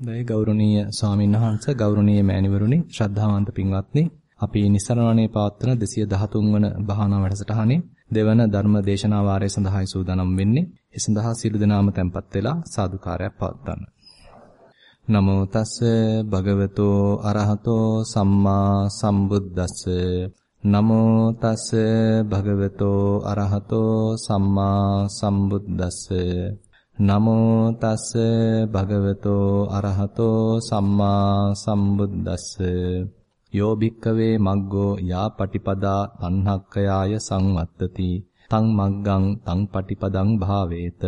දෛ ගෞරවනීය ස්වාමීන් වහන්සේ ගෞරවනීය මෑණිවරුනි ශ්‍රද්ධාවන්ත පින්වත්නි අපි නිස්සරණණේ පවත්වන 213 වන භාවනා වැඩසටහනේ දෙවන ධර්ම දේශනා වාරය සඳහායි සූදානම් වෙන්නේ. ඒ සඳහා සියලු දෙනාම tempත් වෙලා සාදුකාරයක් පවත්වන්න. නමෝ තස්ස භගවතෝ අරහතෝ සම්මා සම්බුද්දස්ස නමෝ තස්ස භගවතෝ අරහතෝ සම්මා සම්බුද්දස්ස නමෝ තස්ස භගවතෝ අරහතෝ සම්මා සම්බුද්දස්ස. යෝ භික්කවේ මග්ගෝ යා පටිපදා තණ්හක්කයාය සංවත්තති. තං මග්ගං තං පටිපදං භාවේත.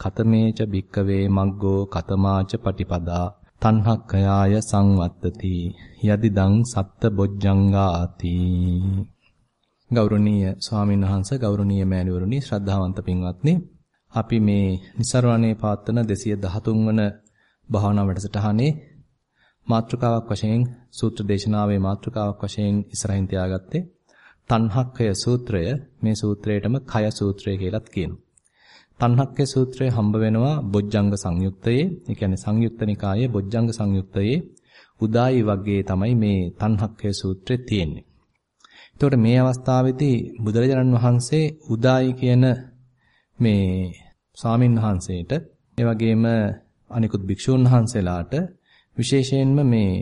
කතමේච භික්කවේ මග්ගෝ කතමාච පටිපදා තණ්හක්කයාය සංවත්තති. යදිදං සත්ත බොජ්ජංගාති. ගෞරවනීය ස්වාමීන් වහන්සේ ගෞරවනීය මෑණිවරුනි ශ්‍රද්ධාවන්ත පින්වත්නි අපි මේ નિසරණේ පාත්තන 213 වන භාවනා වැඩසටහනේ මාතෘකාවක් වශයෙන් සූත්‍ර දේශනාවේ මාතෘකාවක් වශයෙන් ඉස්සරහින් තියාගත්තේ තණ්හක්කය සූත්‍රය මේ සූත්‍රයටම කය සූත්‍රය කියලාත් කියනවා. තණ්හක්කය සූත්‍රය හම්බ වෙනවා බොජ්ජංග සංයුත්තයේ, ඒ කියන්නේ සංයුක්ත නිකායේ බොජ්ජංග සංයුත්තයේ උදායි වර්ගයේ තමයි මේ තණ්හක්කය සූත්‍රය තියෙන්නේ. එතකොට මේ අවස්ථාවේදී බුදුරජාණන් වහන්සේ උදායි කියන මේ ස්වාමින් වහන්සේට ඒ වගේම අනිකුත් භික්ෂූන් වහන්සේලාට විශේෂයෙන්ම මේ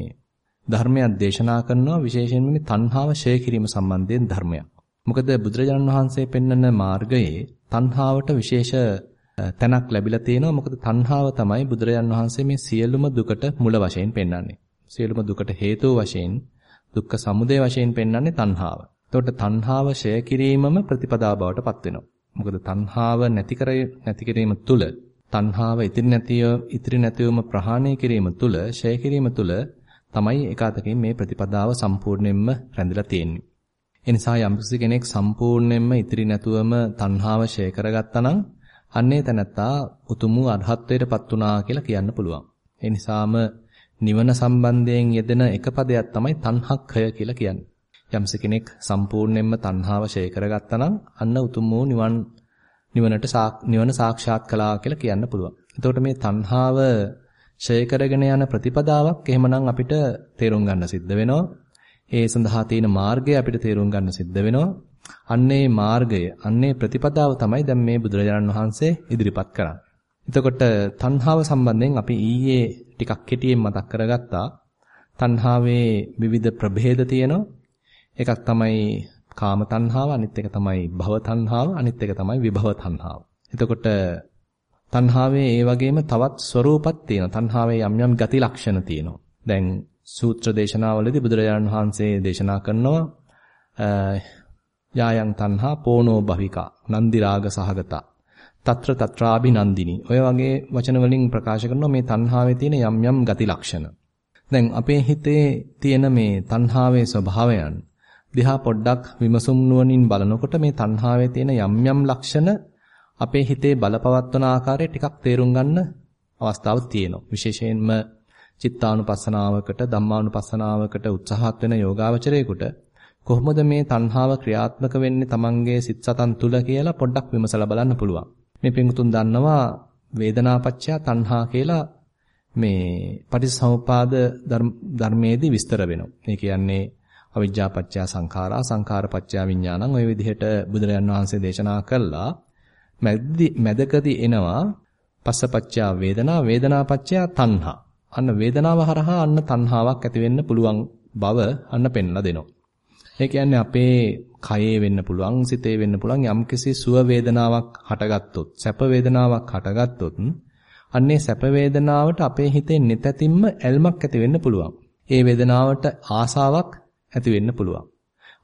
ධර්මයක් දේශනා කරනවා විශේෂයෙන්ම මේ තණ්හාව ෂය කිරීම සම්බන්ධයෙන් ධර්මයක්. මොකද බුදුරජාණන් වහන්සේ පෙන්වන මාර්ගයේ තණ්හාවට විශේෂ තැනක් ලැබිලා තියෙනවා. මොකද තණ්හාව තමයි බුදුරජාණන් වහන්සේ මේ සියලුම දුකට මුල වශයෙන් පෙන්වන්නේ. සියලුම දුකට හේතුව වශයෙන් දුක්ඛ සමුදය වශයෙන් පෙන්වන්නේ තණ්හාව. එතකොට තණ්හාව ෂය කිරීමම ප්‍රතිපදා බවට පත් වෙනවා. මොකද තණ්හාව නැති කර නැති කිරීම තුල තණ්හාව ඉතිරි නැතිව ඉතිරි නැතිවම ප්‍රහාණය කිරීම තුල ෂය කිරීම තුල තමයි එකාතකින් මේ ප්‍රතිපදාව සම්පූර්ණයෙන්ම රැඳිලා තියෙන්නේ. ඒ නිසා යම්කිසි කෙනෙක් සම්පූර්ණයෙන්ම ඉතිරි නැතුවම තණ්හාව ෂය කරගත්තා නම් අන්නේ තැනත්තා උතුම් අරහත්ත්වයටපත් වුණා කියලා කියන්න පුළුවන්. ඒ නිසාම නිවන සම්බන්ධයෙන් යෙදෙන එක පදයක් තමයි තණ්හක්ඛය කියලා කියන්නේ. යම්ස කෙනෙක් සම්පූර්ණයෙන්ම තණ්හාව ෂේ කරගත්තා නම් අන්න උතුම් වූ නිවන් නිවනට නිවන සාක්ෂාත් කළා කියලා කියන්න පුළුවන්. එතකොට මේ තණ්හාව ෂේ කරගෙන යන ප්‍රතිපදාවක් එහෙමනම් අපිට තේරුම් ගන්න සිද්ධ වෙනවා. ඒ සඳහා තියෙන මාර්ගය අපිට තේරුම් ගන්න සිද්ධ වෙනවා. අන්නේ මාර්ගය, අන්නේ ප්‍රතිපදාව තමයි දැන් මේ බුදුරජාණන් වහන්සේ ඉදිරිපත් කරන්නේ. එතකොට තණ්හාව සම්බන්ධයෙන් අපි ඊයේ ටිකක් කෙටියෙන් මතක් කරගත්තා. තණ්හාවේ විවිධ ප්‍රභේද තියෙනවා. එකක් තමයි කාම තණ්හාව, අනිත් එක තමයි භව තණ්හාව, අනිත් එක තමයි විභව තණ්හාව. එතකොට තණ්හාවේ ඒ වගේම තවත් ස්වરૂපත් තියෙනවා. තණ්හාවේ යම් යම් ගති ලක්ෂණ තියෙනවා. දැන් සූත්‍ර දේශනාවලදී බුදුරජාණන් වහන්සේ දේශනා කරනවා යායන් තණ්හා පෝනෝ භවිකා නන්දි රාග සහගතා తත්‍ර తත්‍රාභි නන්දිනී. ඔය වගේ වචන වලින් ප්‍රකාශ කරනවා මේ තණ්හාවේ තියෙන යම් යම් ගති ලක්ෂණ. දැන් අපේ හිතේ තියෙන මේ තණ්හාවේ ස්වභාවයන් දිහා පොඩ්ඩක් විමසුම් නුවණින් බලනකොට මේ තණ්හාවේ තියෙන යම් යම් ලක්ෂණ අපේ හිතේ බලපවත්වන ආකාරය ටිකක් තේරුම් ගන්න අවස්ථාවක් තියෙනවා. විශේෂයෙන්ම චිත්තානුපස්සනාවකට ධම්මානුපස්සනාවකට උත්සාහත් වෙන යෝගාවචරයෙකුට කොහොමද මේ තණ්හාව ක්‍රියාත්මක වෙන්නේ Tamange සිත් සතන් තුල කියලා පොඩ්ඩක් විමසලා බලන්න පුළුවන්. මේ පිංගුතුන් දන්නවා වේදනාපච්චය තණ්හා කියලා මේ පටිච්චසමුපාද ධර්මයේදී විස්තර වෙනවා. මේ කියන්නේ අවිජ්ජාපච්චය සංඛාරා සංඛාරපච්චය විඥානං ඔය විදිහට බුදුරජාන් වහන්සේ දේශනා කළා. මැදකදී එනවා පස්සපච්චය වේදනා වේදනාපච්චය තණ්හා. අන්න වේදනාව හරහා අන්න තණ්හාවක් ඇති වෙන්න පුළුවන් බව අන්න පෙන්ලා දෙනවා. ඒ කියන්නේ අපේ කයේ වෙන්න පුළුවන් සිතේ වෙන්න පුළුවන් යම්කිසි සුව වේදනාවක් හටගත්තොත් සැප වේදනාවක් හටගත්තොත් අන්නේ සැප වේදනාවට අපේ හිතේ නිතැතිම්ම ඇල්මක් ඇති වෙන්න පුළුවන්. ඒ වේදනාවට ආසාවක් ඇති වෙන්න පුළුවන්.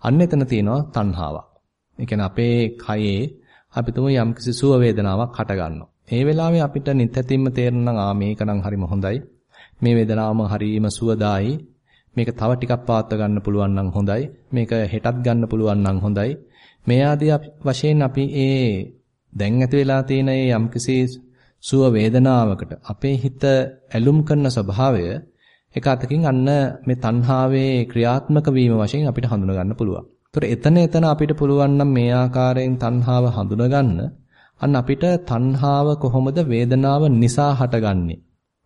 අන්න එතන තියෙනවා තණ්හාවක්. ඒ කියන්නේ අපේ කයේ අපි තුමු යම්කිසි සුව වේදනාවක් හටගන්නවා. ඒ වෙලාවේ අපිට නිතැතිම්ම තේරෙනවා ආ මේක නම් හරිම හොඳයි. මේ වේදනාවම හරීම සුවදායි. මේක තව ටිකක් පවත්වා ගන්න පුළුවන් නම් හොඳයි. මේක හෙටත් ගන්න පුළුවන් නම් හොඳයි. මේ ආදී වශයෙන් අපි ඒ දැන් ඇති වෙලා තියෙන ඒ යම්කිසි සුව වේදනාවකට අපේ හිත ඇලුම් කරන ස්වභාවය එක අතකින් අන්න මේ තණ්හාවේ ක්‍රියාත්මක වීම වශයෙන් අපිට හඳුනා ගන්න පුළුවන්. ඒතර එතන එතන අපිට පුළුවන් නම් මේ ආකාරයෙන් තණ්හාව හඳුනා ගන්න අන්න අපිට තණ්හාව කොහොමද වේදනාව නිසා හටගන්නේ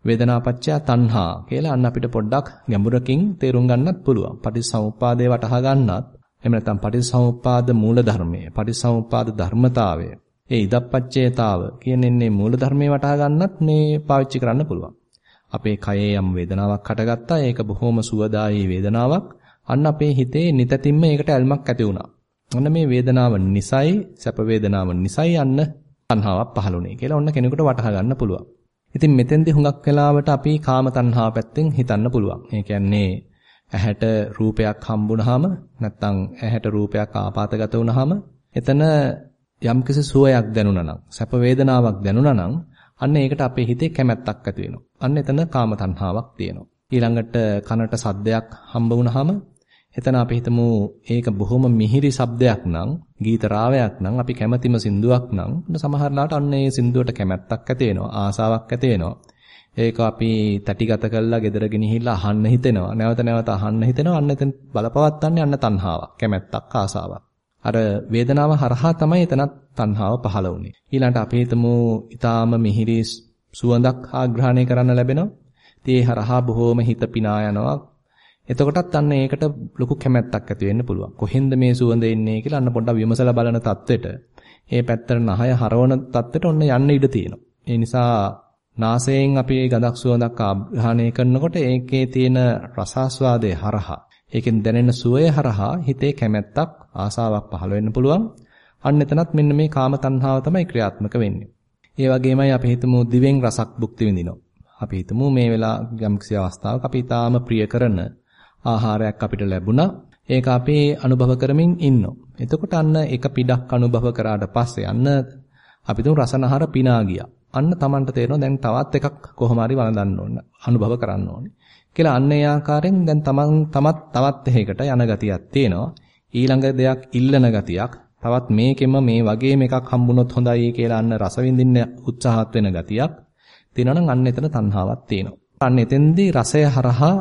වේදනාපච්චය තණ්හා කියලා අන්න අපිට පොඩ්ඩක් ගැඹුරකින් තේරුම් ගන්නත් පුළුවන්. පටිච්චසමුප්පාදේ වටහා ගන්නත් එහෙම නැත්නම් පටිච්චසමුප්පාද මූල ධර්මය, පටිච්චසමුප්පාද ධර්මතාවය, ඒ ඉදප්පච්චේතාව කියනෙන්නේ මූල ධර්මයේ වටහා ගන්නත් මේ පාවිච්චි කරන්න පුළුවන්. අපේ කයේ යම් වේදනාවක් හටගත්තා. ඒක බොහොම සුවදායී වේදනාවක්. අන්න අපේ හිතේ නිතතින්ම ඒකට ඇල්මක් ඇති වුණා. අන්න මේ වේදනාව නිසයි, සැප වේදනාව නිසයි අන්න තණ්හාවක් පහළුනේ කියලා ඔන්න කෙනෙකුට වටහා ගන්න පුළුවන්. ඉතින් මෙතෙන්දී හුඟක් වෙලාවට අපි කාම තණ්හාව පැත්තෙන් හිතන්න පුළුවන්. ඒ කියන්නේ ඇහැට රූපයක් හම්බුනහම නැත්නම් ඇහැට රූපයක් ආපాతගත වුනහම එතන යම්කිසි සුවයක් දැනුණා නම් සැප වේදනාවක් දැනුණා නම් අන්න ඒකට අපේ හිතේ කැමැත්තක් ඇති වෙනවා. අන්න එතන කාම තණ්හාවක් තියෙනවා. ඊළඟට කනට සද්දයක් හම්බ වුනහම එතන අපි හිතමු ඒක බොහොම මිහිරි ශබ්දයක් නම් ගීත රාවයක් නම් අපි කැමැතිම සින්දුවක් නම් සමහරලාට අන්න ඒ සින්දුවට කැමැත්තක් ඇති වෙනවා ආසාවක් ඇති වෙනවා ඒක අපි තැටිගත කරලා ගෙදර ගෙනහිල්ලා අහන්න හිතෙනවා නැවත නැවත අහන්න හිතෙනවා අන්න එතන බලපවත්තන්නේ අන්න තණ්හාවක් කැමැත්තක් ආසාවක් අර වේදනාව හරහා තමයි එතනත් තණ්හාව පහළ වුනේ ඊළඟට අපි හිතමු ඊටාම මිහිරි සුවඳක් ආග්‍රහණය කරන්න ලැබෙනවා ඉතින් ඒ හරහා බොහෝම හිත පිනා යනවා එතකොටත් අන්න ඒකට ලොකු කැමැත්තක් ඇති වෙන්න පුළුවන්. කොහෙන්ද මේ සුවඳ එන්නේ කියලා අන්න පොඩ්ඩක් විමසලා බලන තත්වෙට ඒ පැත්තට නහය හරවන තත්වෙට ඔන්න යන්න ඉඩ තියෙනවා. ඒ නිසා නාසයෙන් අපි ගඳක් සුවඳක් ආග්‍රහණය කරනකොට ඒකේ තියෙන රසාස්වාදයේ හරහා ඒකෙන් දැනෙන සුවය හරහා හිතේ කැමැත්තක් ආසාවක් පහළ වෙන්න පුළුවන්. අන්න එතනත් මෙන්න මේ කාම තණ්හාව තමයි ක්‍රියාත්මක වෙන්නේ. ඒ වගේමයි අපි හිතමු දිවෙන් රසක් භුක්ති විඳිනවා. අපි හිතමු මේ වෙලාව යම්කිසි අවස්ථාවක අපි ඊටාම ප්‍රිය කරන ආහාරයක් අපිට ලැබුණා. ඒක අපි අනුභව කරමින් ඉන්නවා. එතකොට අන්න එක පිටක් අනුභව කරාට පස්සේ අන්න අපි තුන් රසනහර පිනා ගියා. අන්න Tamanට තේරෙනවා දැන් තවත් එකක් කොහොම හරි වළඳන්න ඕන. අනුභව කරන්න ඕනේ. කියලා අන්න ඒ ආකාරයෙන් දැන් Taman තමත් තවත් එහෙකට යන ගතියක් තියෙනවා. ඊළඟ දෙයක් ඉල්ලන ගතියක්. තවත් මේකෙම මේ වගේම එකක් හම්බුනොත් හොඳයි කියලා අන්න රස විඳින්න උත්සාහත් වෙන ගතියක්. තියෙනවා නම් අන්න එතන තණ්හාවක් තියෙනවා. අන්න එතෙන්දී රසය හරහා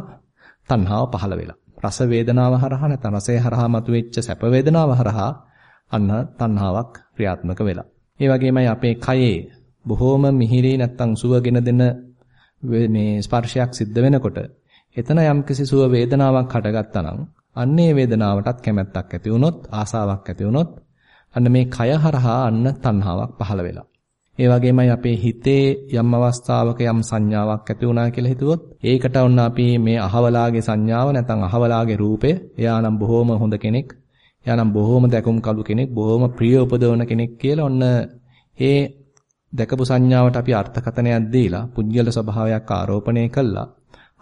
තණ්හාව පහළ වෙලා. රස වේදනාව හරහා නැත්නම් රසය හරහා මතුවෙච්ච සැප වේදනාව හරහා අන්න තණ්හාවක් ක්‍රියාත්මක වෙලා. ඒ වගේමයි අපේ කයේ බොහෝම මිහිරි නැත්නම් සුවගෙන දෙන මේ ස්පර්ශයක් සිද්ධ වෙනකොට එතන යම්කිසි සුව වේදනාවක් හටගත්තා නම් අන්නේ වේදනාවටත් කැමැත්තක් ඇති වුණොත් ආසාවක් ඇති වුණොත් අන්න මේ කය හරහා අන්න තණ්හාවක් පහළ වෙලා. ඒ වගේමයි අපේ හිතේ යම් අවස්ථාවක යම් සංඥාවක් ඇති වුණා කියලා හිතුවොත් ඒකට ඔන්න අපි මේ අහවලාගේ සංඥාව නැත්නම් අහවලාගේ රූපය එයානම් බොහොම හොඳ කෙනෙක් එයානම් බොහොම දැකුම් කළු කෙනෙක් බොහොම ප්‍රිය උපදවන කෙනෙක් කියලා ඔන්න ඒ දැකපු සංඥාවට අපි අර්ථකථනයක් දීලා පුජ්‍යල ස්වභාවයක් ආරෝපණය කළා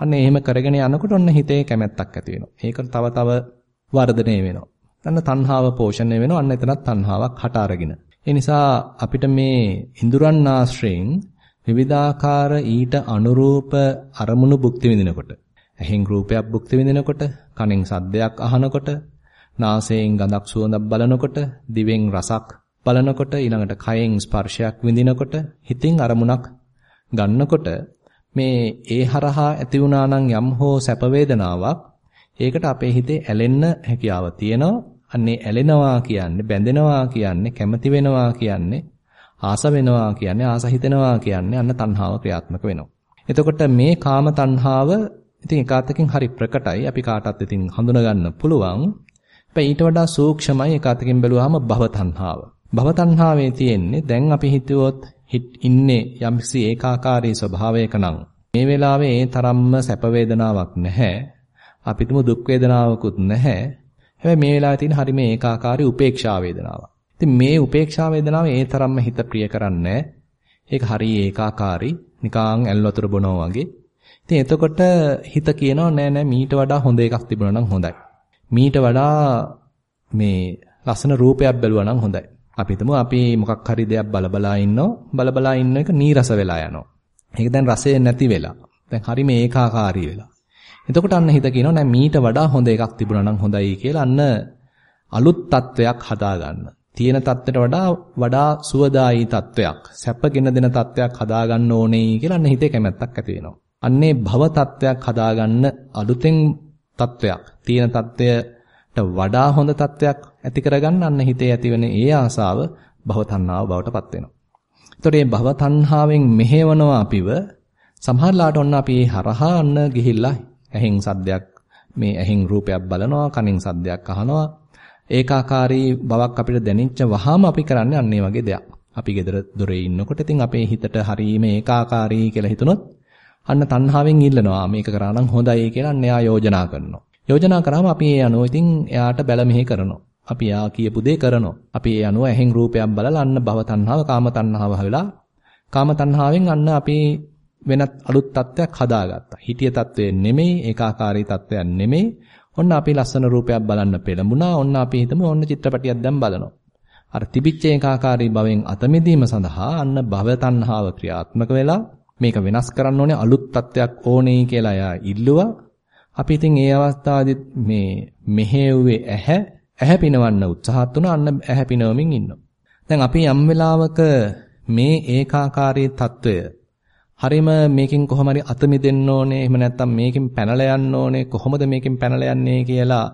අන්න එහෙම කරගෙන යනකොට ඔන්න හිතේ කැමැත්තක් ඇති වෙනවා. ඒක තව තව වර්ධනය වෙනවා. අන්න තණ්හාව පෝෂණය වෙනවා. අන්න එතනත් තණ්හාවක් හට අරගෙන. ඒ නිසා අපිට මේ ඉඳුරන් ආශ්‍රයෙන් විවිධාකාර ඊට අනුරූප අරමුණු භුක්ති විඳිනකොට ඇහෙන් රූපයක් භුක්ති විඳිනකොට කනෙන් සද්දයක් අහනකොට නාසයෙන් ගඳක් සුවඳක් බලනකොට දිවෙන් රසක් බලනකොට ඊළඟට කයෙන් ස්පර්ශයක් විඳිනකොට හිතින් අරමුණක් ගන්නකොට මේ ඒ හරහා ඇති වුණා නම් යම් හෝ සැප වේදනාවක් ඒකට අපේ හිතේ ඇලෙන්න හැකියාව තියෙනවා අන්නේ ඇලෙනවා කියන්නේ බැඳෙනවා කියන්නේ කැමති වෙනවා කියන්නේ ආස වෙනවා කියන්නේ ආස හිතෙනවා කියන්නේ අන්න තණ්හාව ක්‍රියාත්මක වෙනවා. එතකොට මේ කාම තණ්හාව ඉතින් එකාතකින් හරි ප්‍රකටයි අපි කාටත් ඉතින් හඳුනා ගන්න පුළුවන්. හැබැයි ඊට වඩා සූක්ෂමයි එකාතකින් බැලුවාම භව තණ්හාව. භව තණ්හාවේ තියෙන්නේ දැන් අපි හිතුවොත් ඉන්නේ යම්කිසි ඒකාකාරී ස්වභාවයක නම් මේ වෙලාවේ ඒ තරම්ම සැප වේදනාවක් නැහැ. අපිටම දුක් වේදනාවකුත් නැහැ. හැබැයි මේ වෙලාවේ තියෙන හරි මේ ඒකාකාරී උපේක්ෂා වේදනාවක්. ඉතින් මේ උපේක්ෂා වේදනාව ඒ තරම්ම හිත ප්‍රිය කරන්නේ ඒක හරි ඒකාකාරී නිකාං ඇල් වතුර බොනවා වගේ. ඉතින් එතකොට හිත කියනවා නෑ නෑ මීට වඩා හොඳ එකක් තිබුණා නම් හොඳයි. මීට වඩා මේ ලස්සන රූපයක් බැලුවා නම් හොඳයි. අපි හිතමු අපි මොකක් හරි දෙයක් බලබලා ඉන්නෝ බලබලා ඉන්න එක නීරස වෙලා යනවා. ඒක දැන් රසය නැති වෙලා. දැන් හරි මේ ඒකාකාරී වෙලා. එතකොට අන්න හිත කියනවා නෑ මීට වඩා හොඳ එකක් තිබුණා නම් හොඳයි කියලා අන්න අලුත් තත්වයක් හදාගන්න. තියෙන තත්ත්වයට වඩා වඩා සුවදායි තත්වයක්, සැපගෙන දෙන තත්වයක් හදාගන්න ඕනේ කියලා අන්න හිතේ කැමැත්තක් ඇති වෙනවා. අන්නේ භව තත්වයක් හදාගන්න අලුතෙන් තත්වයක්, තියෙන තත්වයට වඩා හොඳ තත්වයක් ඇති කරගන්න අන්න හිතේ ඇතිවෙන ඒ ආසාව භව තණ්හාව බවට පත් වෙනවා. එතකොට මේ භව තණ්හාවෙන් මෙහෙවනවා අපිව සමහරලාට ඔන්න අපි හරහා අන්න ගිහිල්ලා ඇහෙන් සද්දයක් මේ ඇහෙන් රූපයක් බලනවා කනෙන් සද්දයක් අහනවා ඒකාකාරී බවක් අපිට දැනෙච්ච වහාම අපි කරන්නේ අන්න ඒ වගේ දෙයක්. අපි ගෙදර දොරේ ඉන්නකොට ඉතින් අපේ හිතට හරීම ඒකාකාරී කියලා හිතුනොත් අන්න තණ්හාවෙන් ඉල්ලනවා මේක කරා නම් හොඳයි කියලා අන්න එයා යෝජනා කරනවා. යෝජනා කරාම අපි ඒ අනුව ඉතින් එයාට බැල මෙහෙ කරනවා. අපි එයා කියපු දේ කරනවා. අපි ඒ අනුව ඇහෙන් රූපයක් බලලා අන්න භව තණ්හාව කාම තණ්හාව වෙලා කාම තණ්හාවෙන් අන්න අපි වෙනත් අලුත් තත්ත්වයක් හදාගත්තා. හිතිය තත්ත්වය නෙමෙයි, ඒකාකාරී තත්ත්වයක් නෙමෙයි. ඔන්න අපි ලස්සන රූපයක් බලන්න පෙළඹුණා. ඔන්න අපි හිතමු ඔන්න චිත්‍රපටියක් දැන් බලනවා. අර තිබිච්ච ඒකාකාරී භවෙන් අත මිදීම සඳහා අන්න භව තණ්හාව ක්‍රියාත්මක වෙලා මේක වෙනස් කරන්න ඕනේ අලුත් තත්ත්වයක් ඕනේ කියලා එයා ඉල්ලුවා. අපි ඉතින් ඒ අවස්ථාවේදී මේ මෙහෙව්වේ ඇහැ ඇහැ පිනවන්න උත්සාහත් වුණා. අන්න ඇහැ පිනවමින් ඉන්නවා. දැන් අපි යම් වෙලාවක මේ ඒකාකාරී తত্ত্বය හරිම මේකෙන් කොහොම හරි අත මිදෙන්න ඕනේ එහෙම නැත්නම් මේකෙන් පැනලා යන්න ඕනේ කොහොමද මේකෙන් පැනලා යන්නේ කියලා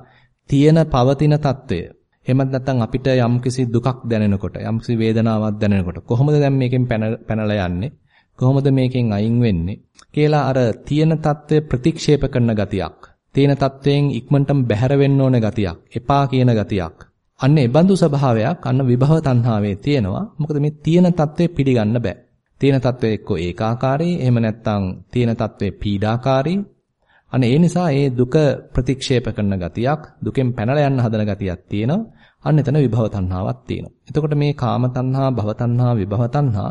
තියෙන පවතින తত্ত্বය එහෙමත් නැත්නම් අපිට යම්කිසි දුකක් දැනෙනකොට යම්කිසි වේදනාවක් දැනෙනකොට කොහොමද දැන් මේකෙන් පැනලා යන්නේ? කොහොමද මේකෙන් අයින් වෙන්නේ? කියලා අර තියෙන తත්වය ප්‍රතික්ෂේප කරන ගතියක්. තියෙන తත්වයෙන් ඉක්මනටම බැහැර වෙන්න ඕන ගතියක්. එපා කියන ගතියක්. අන්න ඒ බඳු ස්වභාවයක් අන්න විභව තණ්හාවේ තියෙනවා. මොකද මේ තියෙන తත්වේ පිළිගන්න බෑ. තියෙන తත්වේ එක්ක ඒකාකාරී, එහෙම නැත්නම් තියෙන తත්වේ පීඩාකාරී. අන්න ඒ නිසා ඒ දුක ප්‍රතික්ෂේප කරන ගතියක්, දුකෙන් පැනලා යන්න හදන ගතියක් තියෙනවා. අන්න එතන විභව තණ්හාවක් තියෙනවා. එතකොට මේ කාම තණ්හා, භව තණ්හා, විභව තණ්හා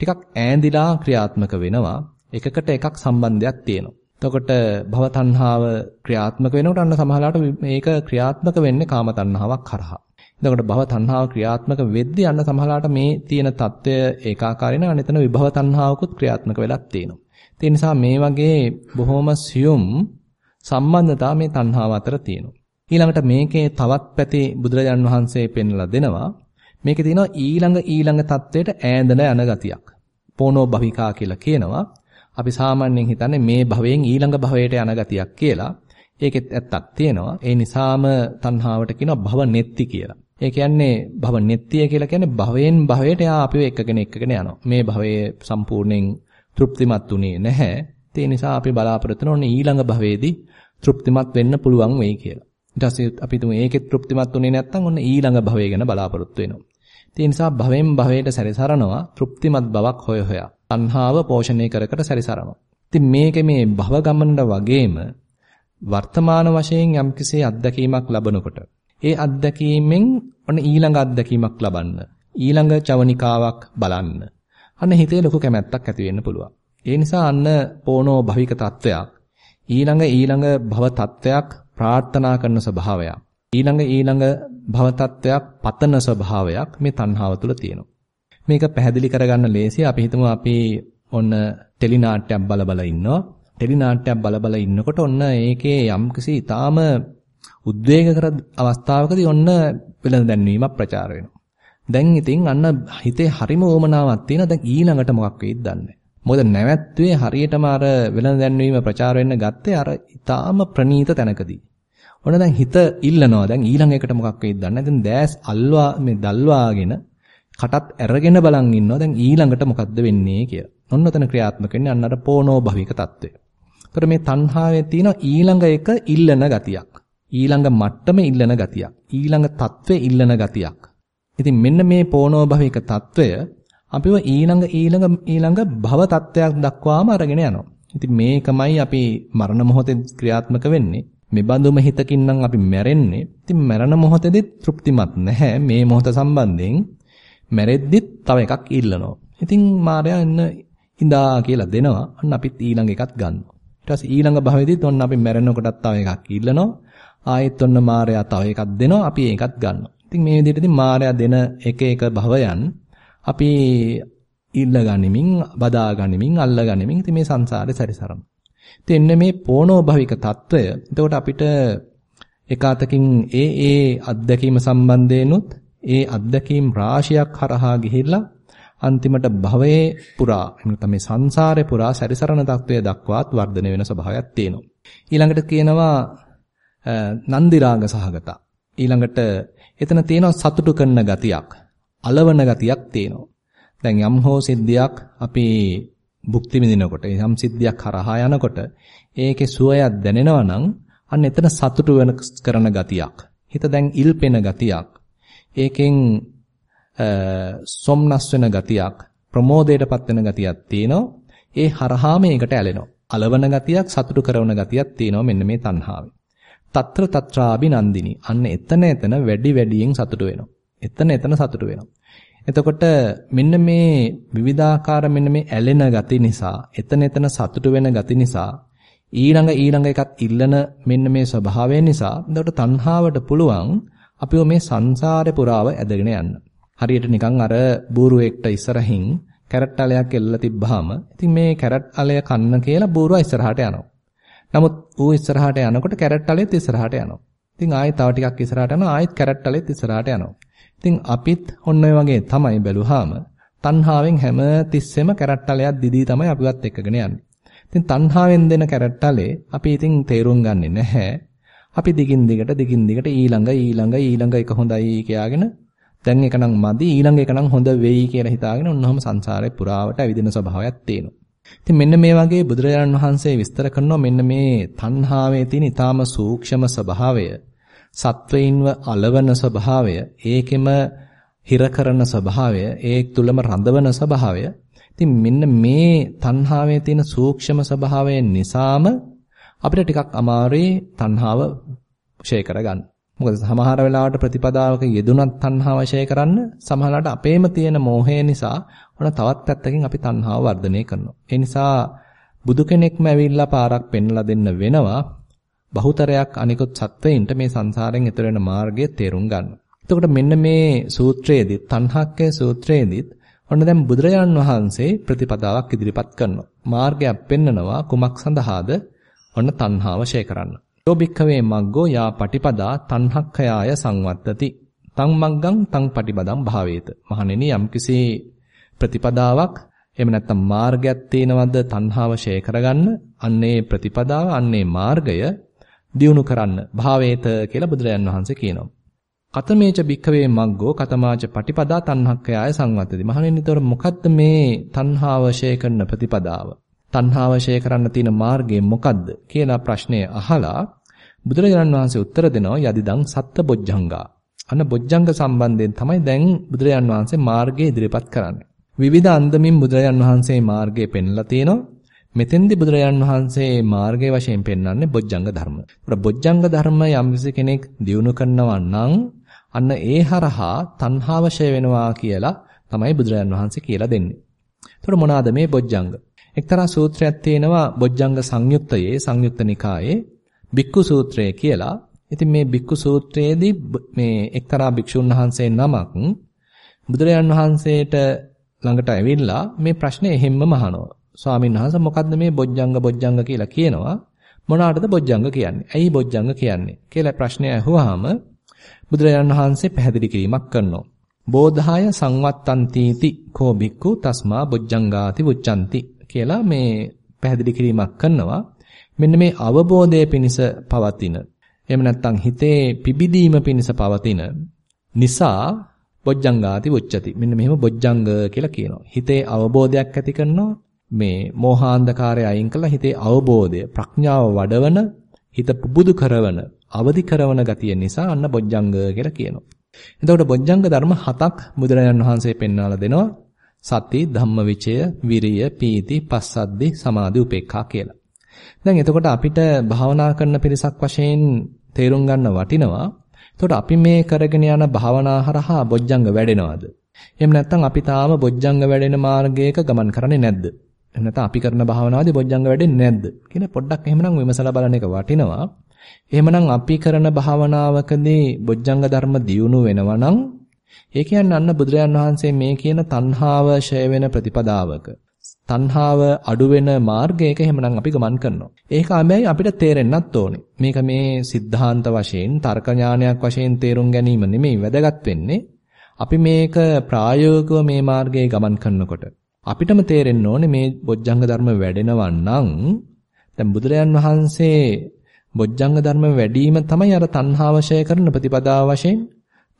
ටිකක් ඈඳිලා ක්‍රියාත්මක වෙනවා. එකකට එකක් සම්බන්ධයක් තියෙනවා. එතකොට භව තණ්හාව ක්‍රියාත්මක වෙනකොට අන්න සමහරවිට මේක ක්‍රියාත්මක වෙන්නේ කාම තණ්හාවක් කරහා. එතකොට භව තණ්හාව ක්‍රියාත්මක වෙද්දී අන්න සමහරවිට මේ තියෙන తত্ত্বය ඒකාකාරින අනෙතන විභව තණ්හාවකුත් ක්‍රියාත්මක වෙලක් තියෙනවා. ඒ නිසා මේ වගේ බොහොම සියුම් සම්බන්ධතා මේ තණ්හාව අතර තියෙනවා. ඊළඟට මේකේ තවත් පැති බුදුරජාන් වහන්සේ පෙන්ලා දෙනවා. මේකේ තියෙනවා ඊළඟ ඊළඟ தത്വයට ඈඳන යන ගතියක්. පොනෝ භවිකා කියලා කියනවා. අපි සාමාන්‍යයෙන් හිතන්නේ මේ භවයෙන් ඊළඟ භවයට යන ගතියක් කියලා. ඒකෙත් ඇත්තක් තියෙනවා. ඒ නිසාම තණ්හාවට කියනවා භව නෙත්ති කියලා. ඒ කියන්නේ භව නෙත්තිය කියලා කියන්නේ භවයෙන් භවයට යා අපිව එකගෙන එකගෙන යනවා. මේ භවයේ සම්පූර්ණයෙන් තෘප්තිමත් උනේ නැහැ. ඒ නිසා අපි බලාපොරොත්තු වෙන ඊළඟ භවයේදී තෘප්තිමත් වෙන්න පුළුවන් වෙයි කියලා. ඊට පස්සේ අපි තුමු ඒකෙත් තෘප්තිමත් උනේ නැත්නම් ඔන්න ඊළඟ භවය ගැන බලාපොරොත්තු වෙනවා. ඒ නිසා භවෙන් භවයට සැරිසරනවා තෘප්තිමත් බවක් හොය හොයා. තණ්හාව පෝෂණය කර කර සැරිසරනවා. ඉතින් මේකේ මේ භව ගමනට වගේම වර්තමාන වශයෙන් යම්කිසි අත්දැකීමක් ලබනකොට ඒ අත්දැකීමෙන් ඔන්න ඊළඟ අත්දැකීමක් ලබන්න ඊළඟ චවනිකාවක් බලන්න අන්න හිතේ ලොකු කැමැත්තක් ඇති වෙන්න පුළුවන්. ඒ නිසා අන්න පෝනෝ භවික තත්වයක් ඊළඟ ඊළඟ භව තත්වයක් ප්‍රාර්ථනා කරන ස්වභාවයක් ඊළඟ ඊළඟ භව තත්වයක් පතන ස්වභාවයක් මේ තණ්හාව තුළ තියෙනවා. මේක පැහැදිලි කරගන්න ලේසි. අපි හිතමු අපි ඔන්න ටෙලි නාට්‍යයක් බල බල ඉන්නවා. ටෙලි නාට්‍යයක් බල බල ඉන්නකොට ඔන්න ඒකේ යම්කිසි ඊටාම උද්වේගකර අවස්ථාවකදී ඔන්න වෙළඳ දැන්වීමක් ප්‍රචාර වෙනවා. දැන් ඉතින් අන්න හිතේ හරිම ඕමනාවක් තියෙන දැන් ඊළඟට මොකක් වෙයිද දන්නේ මොකද නැවැත්තුවේ හරියටම අර වෙළඳ දැන්වීම ප්‍රචාර වෙන්න ගත්තේ අර ඊටාම ප්‍රනීත තැනකදී. ඔන්න දැන් හිත ඉල්ලනවා. දැන් ඊළඟ එකට මොකක් වෙයිද දන්නේ නැහැ. දැන් දැස් අල්වා මේ දල්වාගෙන කටත් ඇරගෙන බලන් ඉන්නවා දැන් ඊළඟට මොකද්ද වෙන්නේ කියලා. ඔන්න ඔතන ක්‍රියාත්මක වෙන්නේ අන්න අර පොනෝ භවික తত্ত্বය. ඒතර මේ තණ්හාවේ තියෙන ඊළඟ එක ඉල්ලන ගතියක්. ඊළඟ මට්ටම ඉල්ලන ගතියක්. ඊළඟ తত্ত্বය ඉල්ලන ගතියක්. ඉතින් මෙන්න මේ පොනෝ භවික తত্ত্বය අපිව ඊළඟ ඊළඟ ඊළඟ භව తত্ত্বයක් දක්වාම අරගෙන යනවා. ඉතින් මේකමයි අපි මරණ මොහොතේ ක්‍රියාත්මක වෙන්නේ. මෙබඳුම හිතකින් නම් අපි මැරෙන්නේ. ඉතින් මරණ මොහොතේදී තෘප්තිමත් නැහැ මේ මොහොත සම්බන්ධයෙන්. මැරෙද්දිත් තව එකක් ඉල්ලනවා. ඉතින් මාර්යා එන්න ඉඳා කියලා දෙනවා. අන්න අපිත් ඊළඟ එකත් ගන්නවා. ඊට පස්සේ ඊළඟ භවෙදිත් ඔන්න අපි මැරෙනකොටත් තව එකක් ඉල්ලනවා. ආයෙත් ඔන්න මාර්යා තව එකක් දෙනවා. අපි ඒකත් ගන්නවා. ඉතින් මේ විදිහට ඉතින් මාර්යා දෙන එක එක භවයන් අපි ඉල්ල ගනිමින්, බදා ගනිමින්, අල්ල ගනිමින් ඉතින් මේ සංසාරේ සැරිසරනවා. ඉතින් මේ පෝනෝභවික తত্ত্বය එතකොට අපිට එකාතකින් ඒ ඒ අත්දැකීම සම්බන්ධයෙන්ුත් ඒ අත්දැකීම් රාශියක් හරහා ගිහිල්ලා අන්තිමට භවයේ පුරා එහෙම නැත්නම් මේ සංසාරේ පුරා සැරිසරන තත්වයේ දක්වාත් වර්ධනය වෙන ස්වභාවයක් තියෙනවා. ඊළඟට කියනවා නන්දි රාග සහගත. ඊළඟට එතන තියෙනවා සතුටු කරන ගතියක්, అలවන ගතියක් තියෙනවා. දැන් යම් හෝ සිද්ධියක් අපි භුක්ති විඳිනකොට යම් සිද්ධියක් කරහා යනකොට ඒකේ සුවයක් දැනෙනවා නම් අන්න එතන සතුටු වෙන කරන ගතියක්. හිත දැන් ඉල්පෙන ගතියක්. ඒකෙන් සොම්නස් වෙන ගතියක් ප්‍රමෝදයටපත් වෙන ගතියක් තියෙනවා. ඒ හරහා මේකට ඇලෙනවා. అలවන ගතියක් සතුටු කරන ගතියක් තියෙනවා මෙන්න මේ තණ්හාවේ. తත්‍ර తත්‍රාබි නන්දිනි. අන්න එතන එතන වැඩි වැඩියෙන් සතුටු වෙනවා. එතන එතන සතුටු වෙනවා. එතකොට මෙන්න මේ විවිධාකාර මෙන්න මේ ඇලෙන ගති නිසා එතන එතන සතුටු වෙන ගති නිසා ඊළඟ ඊළඟ එකත් ඉල්ලන මෙන්න මේ ස්වභාවය නිසා එතකොට තණ්හාවට පුළුවන් අපිව මේ සංසාරේ පුරාව ඇදගෙන යන්න. හරියට නිකන් අර බූරුවෙක්ට ඉස්සරහින් කැරට් අලයක් එල්ලලා තිබ්බහම ඉතින් මේ කැරට් අලය කන්න කියලා බූරුවා ඉස්සරහට යනවා. නමුත් ඌ ඉස්සරහට යනකොට කැරට් අලෙත් ඉස්සරහට යනවා. ඉතින් ආයෙත් තව ටිකක් ඉස්සරහට යනවා ආයෙත් කැරට් අලෙත් ඉස්සරහට යනවා. ඉතින් අපිත් ඔන්න ඔය වගේ තමයි බැලුවාම තණ්හාවෙන් හැම තිස්සෙම කැරට් අලයක් දිදී තමයි අපිවත් එක්කගෙන යන්නේ. ඉතින් තණ්හාවෙන් දෙන කැරට් අලේ අපි ඉතින් තේරුම් ගන්නෙ නැහැ. අපි දිගින් දිගට දිගින් දිගට ඊළඟ ඊළඟ ඊළඟ එක හොඳයි කියාගෙන දැන් එක නම් මදි ඊළඟ එක නම් හොඳ වෙයි කියලා හිතාගෙන උන්වහම සංසාරේ පුරාවට ඇවිදින ස්වභාවයක් තියෙනවා. ඉතින් මෙන්න මේ වගේ බුදුරජාණන් වහන්සේ විස්තර කරනවා මෙන්න මේ තණ්හාවේ තියෙන ඊටාම සූක්ෂම ස්වභාවය, සත්වයින්ව అలවන ස්වභාවය, ඒකෙම හිර කරන ස්වභාවය, ඒ තුලම රඳවන ස්වභාවය. ඉතින් මෙන්න මේ තණ්හාවේ තියෙන සූක්ෂම ස්වභාවය නිසාම අපිට ටිකක් අමාරුයි තණ්හාව ෂේ කරගන්න. මොකද සමහර වෙලාවට ප්‍රතිපදාවක යෙදුනත් තණ්හාව වශය කරන්න සමහරවිට අපේම තියෙන මෝහය නිසා ඔන තවත් පැත්තකින් අපි තණ්හාව වර්ධනය කරනවා. ඒ නිසා බුදු කෙනෙක්ම ඇවිල්ලා පාරක් පෙන්ලා දෙන්න වෙනවා. බහුතරයක් අනිකුත් සත්වයින්ට මේ සංසාරයෙන් එතර වෙන මාර්ගය තේරුම් ගන්න. එතකොට මෙන්න මේ සූත්‍රයේදී තණ්හක්කේ සූත්‍රයේදීත් ඔන්න දැන් බුදුරජාන් වහන්සේ ප්‍රතිපදාවක් ඉදිරිපත් කරනවා. මාර්ගයක් පෙන්නනවා කුමක් සඳහාද? ඔන්න තණ්හාව ෂේ කරන්න. යෝ භික්ඛවේ මග්ගෝ යා පටිපදා තණ්හක්ඛයාය සංවත්තති. තං මග්ගං තං පටිපදං භාවේත. මහණෙනි යම්කිසි ප්‍රතිපදාවක් එහෙම නැත්නම් මාර්ගයක් තේනවද තණ්හාව ෂේ කරගන්න අන්නේ ප්‍රතිපදාව අන්නේ මාර්ගය දියුණු කරන්න භාවේත කියලා බුදුරජාන් වහන්සේ කියනවා. කතමේච භික්ඛවේ මග්ගෝ කතමාච පටිපදා තණ්හක්ඛයාය සංවත්තති. මහණෙනි, ඒතර මොකද්ද මේ තණ්හාව ෂේ කරන ප්‍රතිපදාව? තණ්හාව ෂේ කරන්න තියෙන මාර්ගය මොකද්ද කියලා ප්‍රශ්නය අහලා බුදුරජාණන් වහන්සේ උත්තර දෙනවා යදිදං සත්ත බොජ්ජංගා. අන්න බොජ්ජංග සම්බන්ධයෙන් තමයි දැන් බුදුරජාණන් වහන්සේ මාර්ගය ඉදිරිපත් කරන්නේ. විවිධ අන්දමින් බුදුරජාණන් වහන්සේ මාර්ගය පෙන්ලා තියෙනවා. මෙතෙන්දි බුදුරජාණන් වහන්සේ මාර්ගයේ වශයෙන් පෙන්වන්නේ බොජ්ජංග ධර්ම. ඒතර බොජ්ජංග ධර්ම යම් කෙනෙක් දියුණු කරනවා නම් අන්න ඒ හරහා තණ්හාව ෂය වෙනවා කියලා තමයි බුදුරජාණන් වහන්සේ කියලා දෙන්නේ. ඒතර මොනවාද මේ බොජ්ජංග? එක්තරා සූත්‍රයක් තියෙනවා බොජ්ජංග සංයුත්තයේ සංයුක්ත නිකායේ බික්කු සූත්‍රය කියලා. ඉතින් මේ බික්කු සූත්‍රයේදී මේ එක්තරා භික්ෂුන් වහන්සේ නමක් බුදුරජාන් වහන්සේට ළඟට ඇවිල්ලා මේ ප්‍රශ්නේ එහෙම්ම අහනවා. ස්වාමීන් වහන්සේ මොකද්ද මේ බොජ්ජංග බොජ්ජංග කියලා කියනවා? මොනවාටද බොජ්ජංග කියන්නේ? ඇයි බොජ්ජංග කියන්නේ? කියලා ප්‍රශ්නය අහුවාම බුදුරජාණන් වහන්සේ පැහැදිලි කිරීමක් කරනවා. බෝධාය සංවත්තන්තිති කෝ බික්කු තස්මා බොජ්ජංගාති උච්චන්ති කියලා මේ පැහැදිලි කිරීමක් කරනවා. මෙන්න මේ අවබෝධය පිණිස පවතින එහෙම නැත්නම් හිතේ පිබිදීම පිණිස පවතින නිසා බොජ්ජංගාති උච්චති. මෙන්න මෙහෙම බොජ්ජංග කියලා කියනවා. හිතේ අවබෝධයක් ඇති කරනවා. මේ මෝහාන්ධකාරය අයින් කළා හිතේ අවබෝධය ප්‍රඥාව වඩවන හිත පුබුදු කරවන අවදි කරවන ගතිය නිසා අන්න බොජ්ජංග කියලා කියනවා. එතකොට බොජ්ජංග ධර්ම හතක් බුදුරජාණන් වහන්සේ පෙන්වලා දෙනවා. සති, ධම්මවිචය, විරිය, පීති, පස්සද්දි, සමාධි, උපේක්ඛා කියලා. දැන් එතකොට අපිට භාවනා කරන පිරිසක් වශයෙන් තේරුම් ගන්න වටිනවා. එතකොට අපි මේ කරගෙන යන භාවනා හරහා බොජ්ජංග වැඩෙනවද? එහෙම නැත්නම් අපි තාම බොජ්ජංග වැඩෙන මාර්ගයක ගමන් කරන්නේ නැද්ද? එහෙම නැත්නම් අපි කරන භාවනාවේදී බොජ්ජංග වැඩෙන්නේ නැද්ද? කියන පොඩ්ඩක් එහෙමනම් විමසලා බලන එක වටිනවා. එහෙමනම් අපි කරන භාවනාවකදී බොජ්ජංග ධර්ම දියුණු වෙනවා නම් ඒ කියන්නේ අන්න බුදුරජාන් වහන්සේ මේ කියන තණ්හාව ෂය වෙන ප්‍රතිපදාවක තණ්හාව අඩු වෙන මාර්ගයක එහෙමනම් අපි ගමන් කරනවා. ඒක හැබැයි අපිට තේරෙන්නත් ඕනේ. මේක මේ સિદ્ધාන්ත වශයෙන් තර්ක ඥානයක් වශයෙන් තේරුම් ගැනීම නෙමෙයි වැදගත් වෙන්නේ. අපි මේක ප්‍රායෝගිකව මේ මාර්ගයේ ගමන් කරනකොට අපිටම තේරෙන්න ඕනේ මේ බොජ්ජංග ධර්ම වැඩෙනවා නම් දැන් බුදුරයන් වහන්සේ බොජ්ජංග ධර්ම වැඩිම තමයි අර තණ්හාවශය කරන ප්‍රතිපදාව වශයෙන්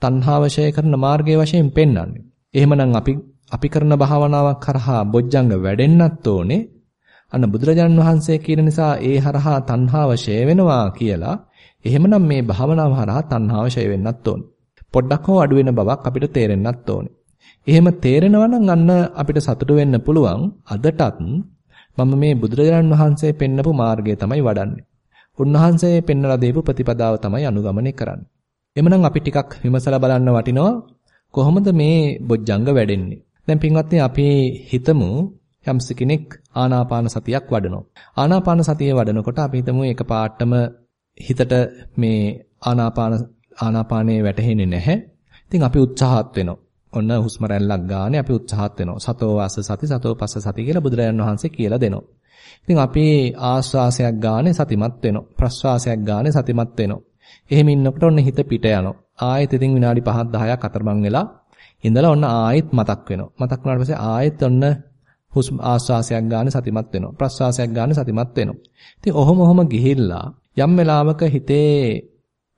තණ්හාවශය කරන මාර්ගය වශයෙන් පෙන්වන්නේ. එහෙමනම් අපි අපි කරන භාවනාවක් කරහා බොජ්ජංග වැඩෙන්නත් ඕනේ. අන්න බුදුරජාණන් වහන්සේ කියන නිසා ඒ හරහා තණ්හාව ෂය වෙනවා කියලා. එහෙමනම් මේ භාවනාව හරහා තණ්හාව ෂය වෙන්නත් ඕනේ. පොඩ්ඩක් හෝ අඩු වෙන බවක් අපිට තේරෙන්නත් ඕනේ. එහෙම තේරෙනවා නම් අන්න අපිට සතුටු වෙන්න පුළුවන් අදටත් මම මේ බුදුරජාණන් වහන්සේ පෙන්නපු මාර්ගය තමයි වඩන්නේ. උන්වහන්සේ පෙන්වලා දීපු ප්‍රතිපදාව තමයි අනුගමනය කරන්නේ. එමනම් අපි ටිකක් විමසලා බලන්න වටිනවා කොහොමද මේ බොජ්ජංග වැඩෙන්නේ? දැන් පින්වත්නි අපි හිතමු යම්ස කෙනෙක් ආනාපාන සතියක් වඩනවා. ආනාපාන සතිය වඩනකොට අපි හිතමු එක පාටම හිතට මේ ආනාපාන ආනාපානේ වැටහෙන්නේ නැහැ. ඉතින් අපි උත්සාහත් වෙනවා. ඔන්න හුස්ම රැල්ලක් ගානේ අපි උත්සාහත් වෙනවා. සතෝ වාස සති සතෝ පස්ස සති කියලා බුදුරජාණන් වහන්සේ කියලා දෙනවා. ඉතින් අපි ආස්වාසයක් ගානේ සතිමත් වෙනවා. ප්‍රස්වාසයක් ගානේ සතිමත් වෙනවා. එහෙම ඉන්නකොට ඔන්න හිත පිට යනවා. ආයෙත් ඉතින් විනාඩි 5ක් 10ක් අතරමං වෙලා ඉඳලා ඔන්න ආයෙත් මතක් වෙනවා. මතක් වුණාට පස්සේ ආයෙත් ඔන්න හුස්ම ආස්වාසයක් ගානේ සතිමත් වෙනවා. ප්‍රස්වාසයක් ගානේ සතිමත් වෙනවා. ඉතින් ඔහොම ඔහොම ගිහිල්ලා යම් වෙලාවක හිතේ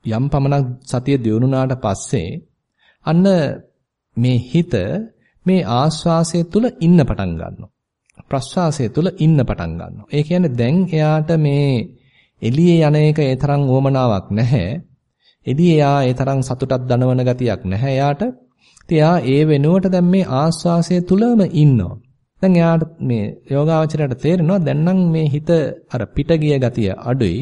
යම් පමණක් සතිය දියුණුනාට පස්සේ අන්න මේ හිත මේ ආස්වාසය තුල ඉන්න පටන් ගන්නවා. ප්‍රස්වාසය තුල ඉන්න පටන් ගන්නවා. ඒ කියන්නේ දැන් එයාට මේ එළියේ යන එක ඒ තරම් උවමනාවක් නැහැ. එළියේ යා ඒ තරම් සතුටක් දනවන ගතියක් නැහැ එයාට. ඉතින් එයා ඒ වෙනුවට දැන් මේ ආස්වාසය තුලම ඉන්නවා. දැන් එයාට මේ යෝගාවචරයට තේරෙනවා දැන් නම් මේ හිත අර පිට ගිය ගතිය අඩුයි.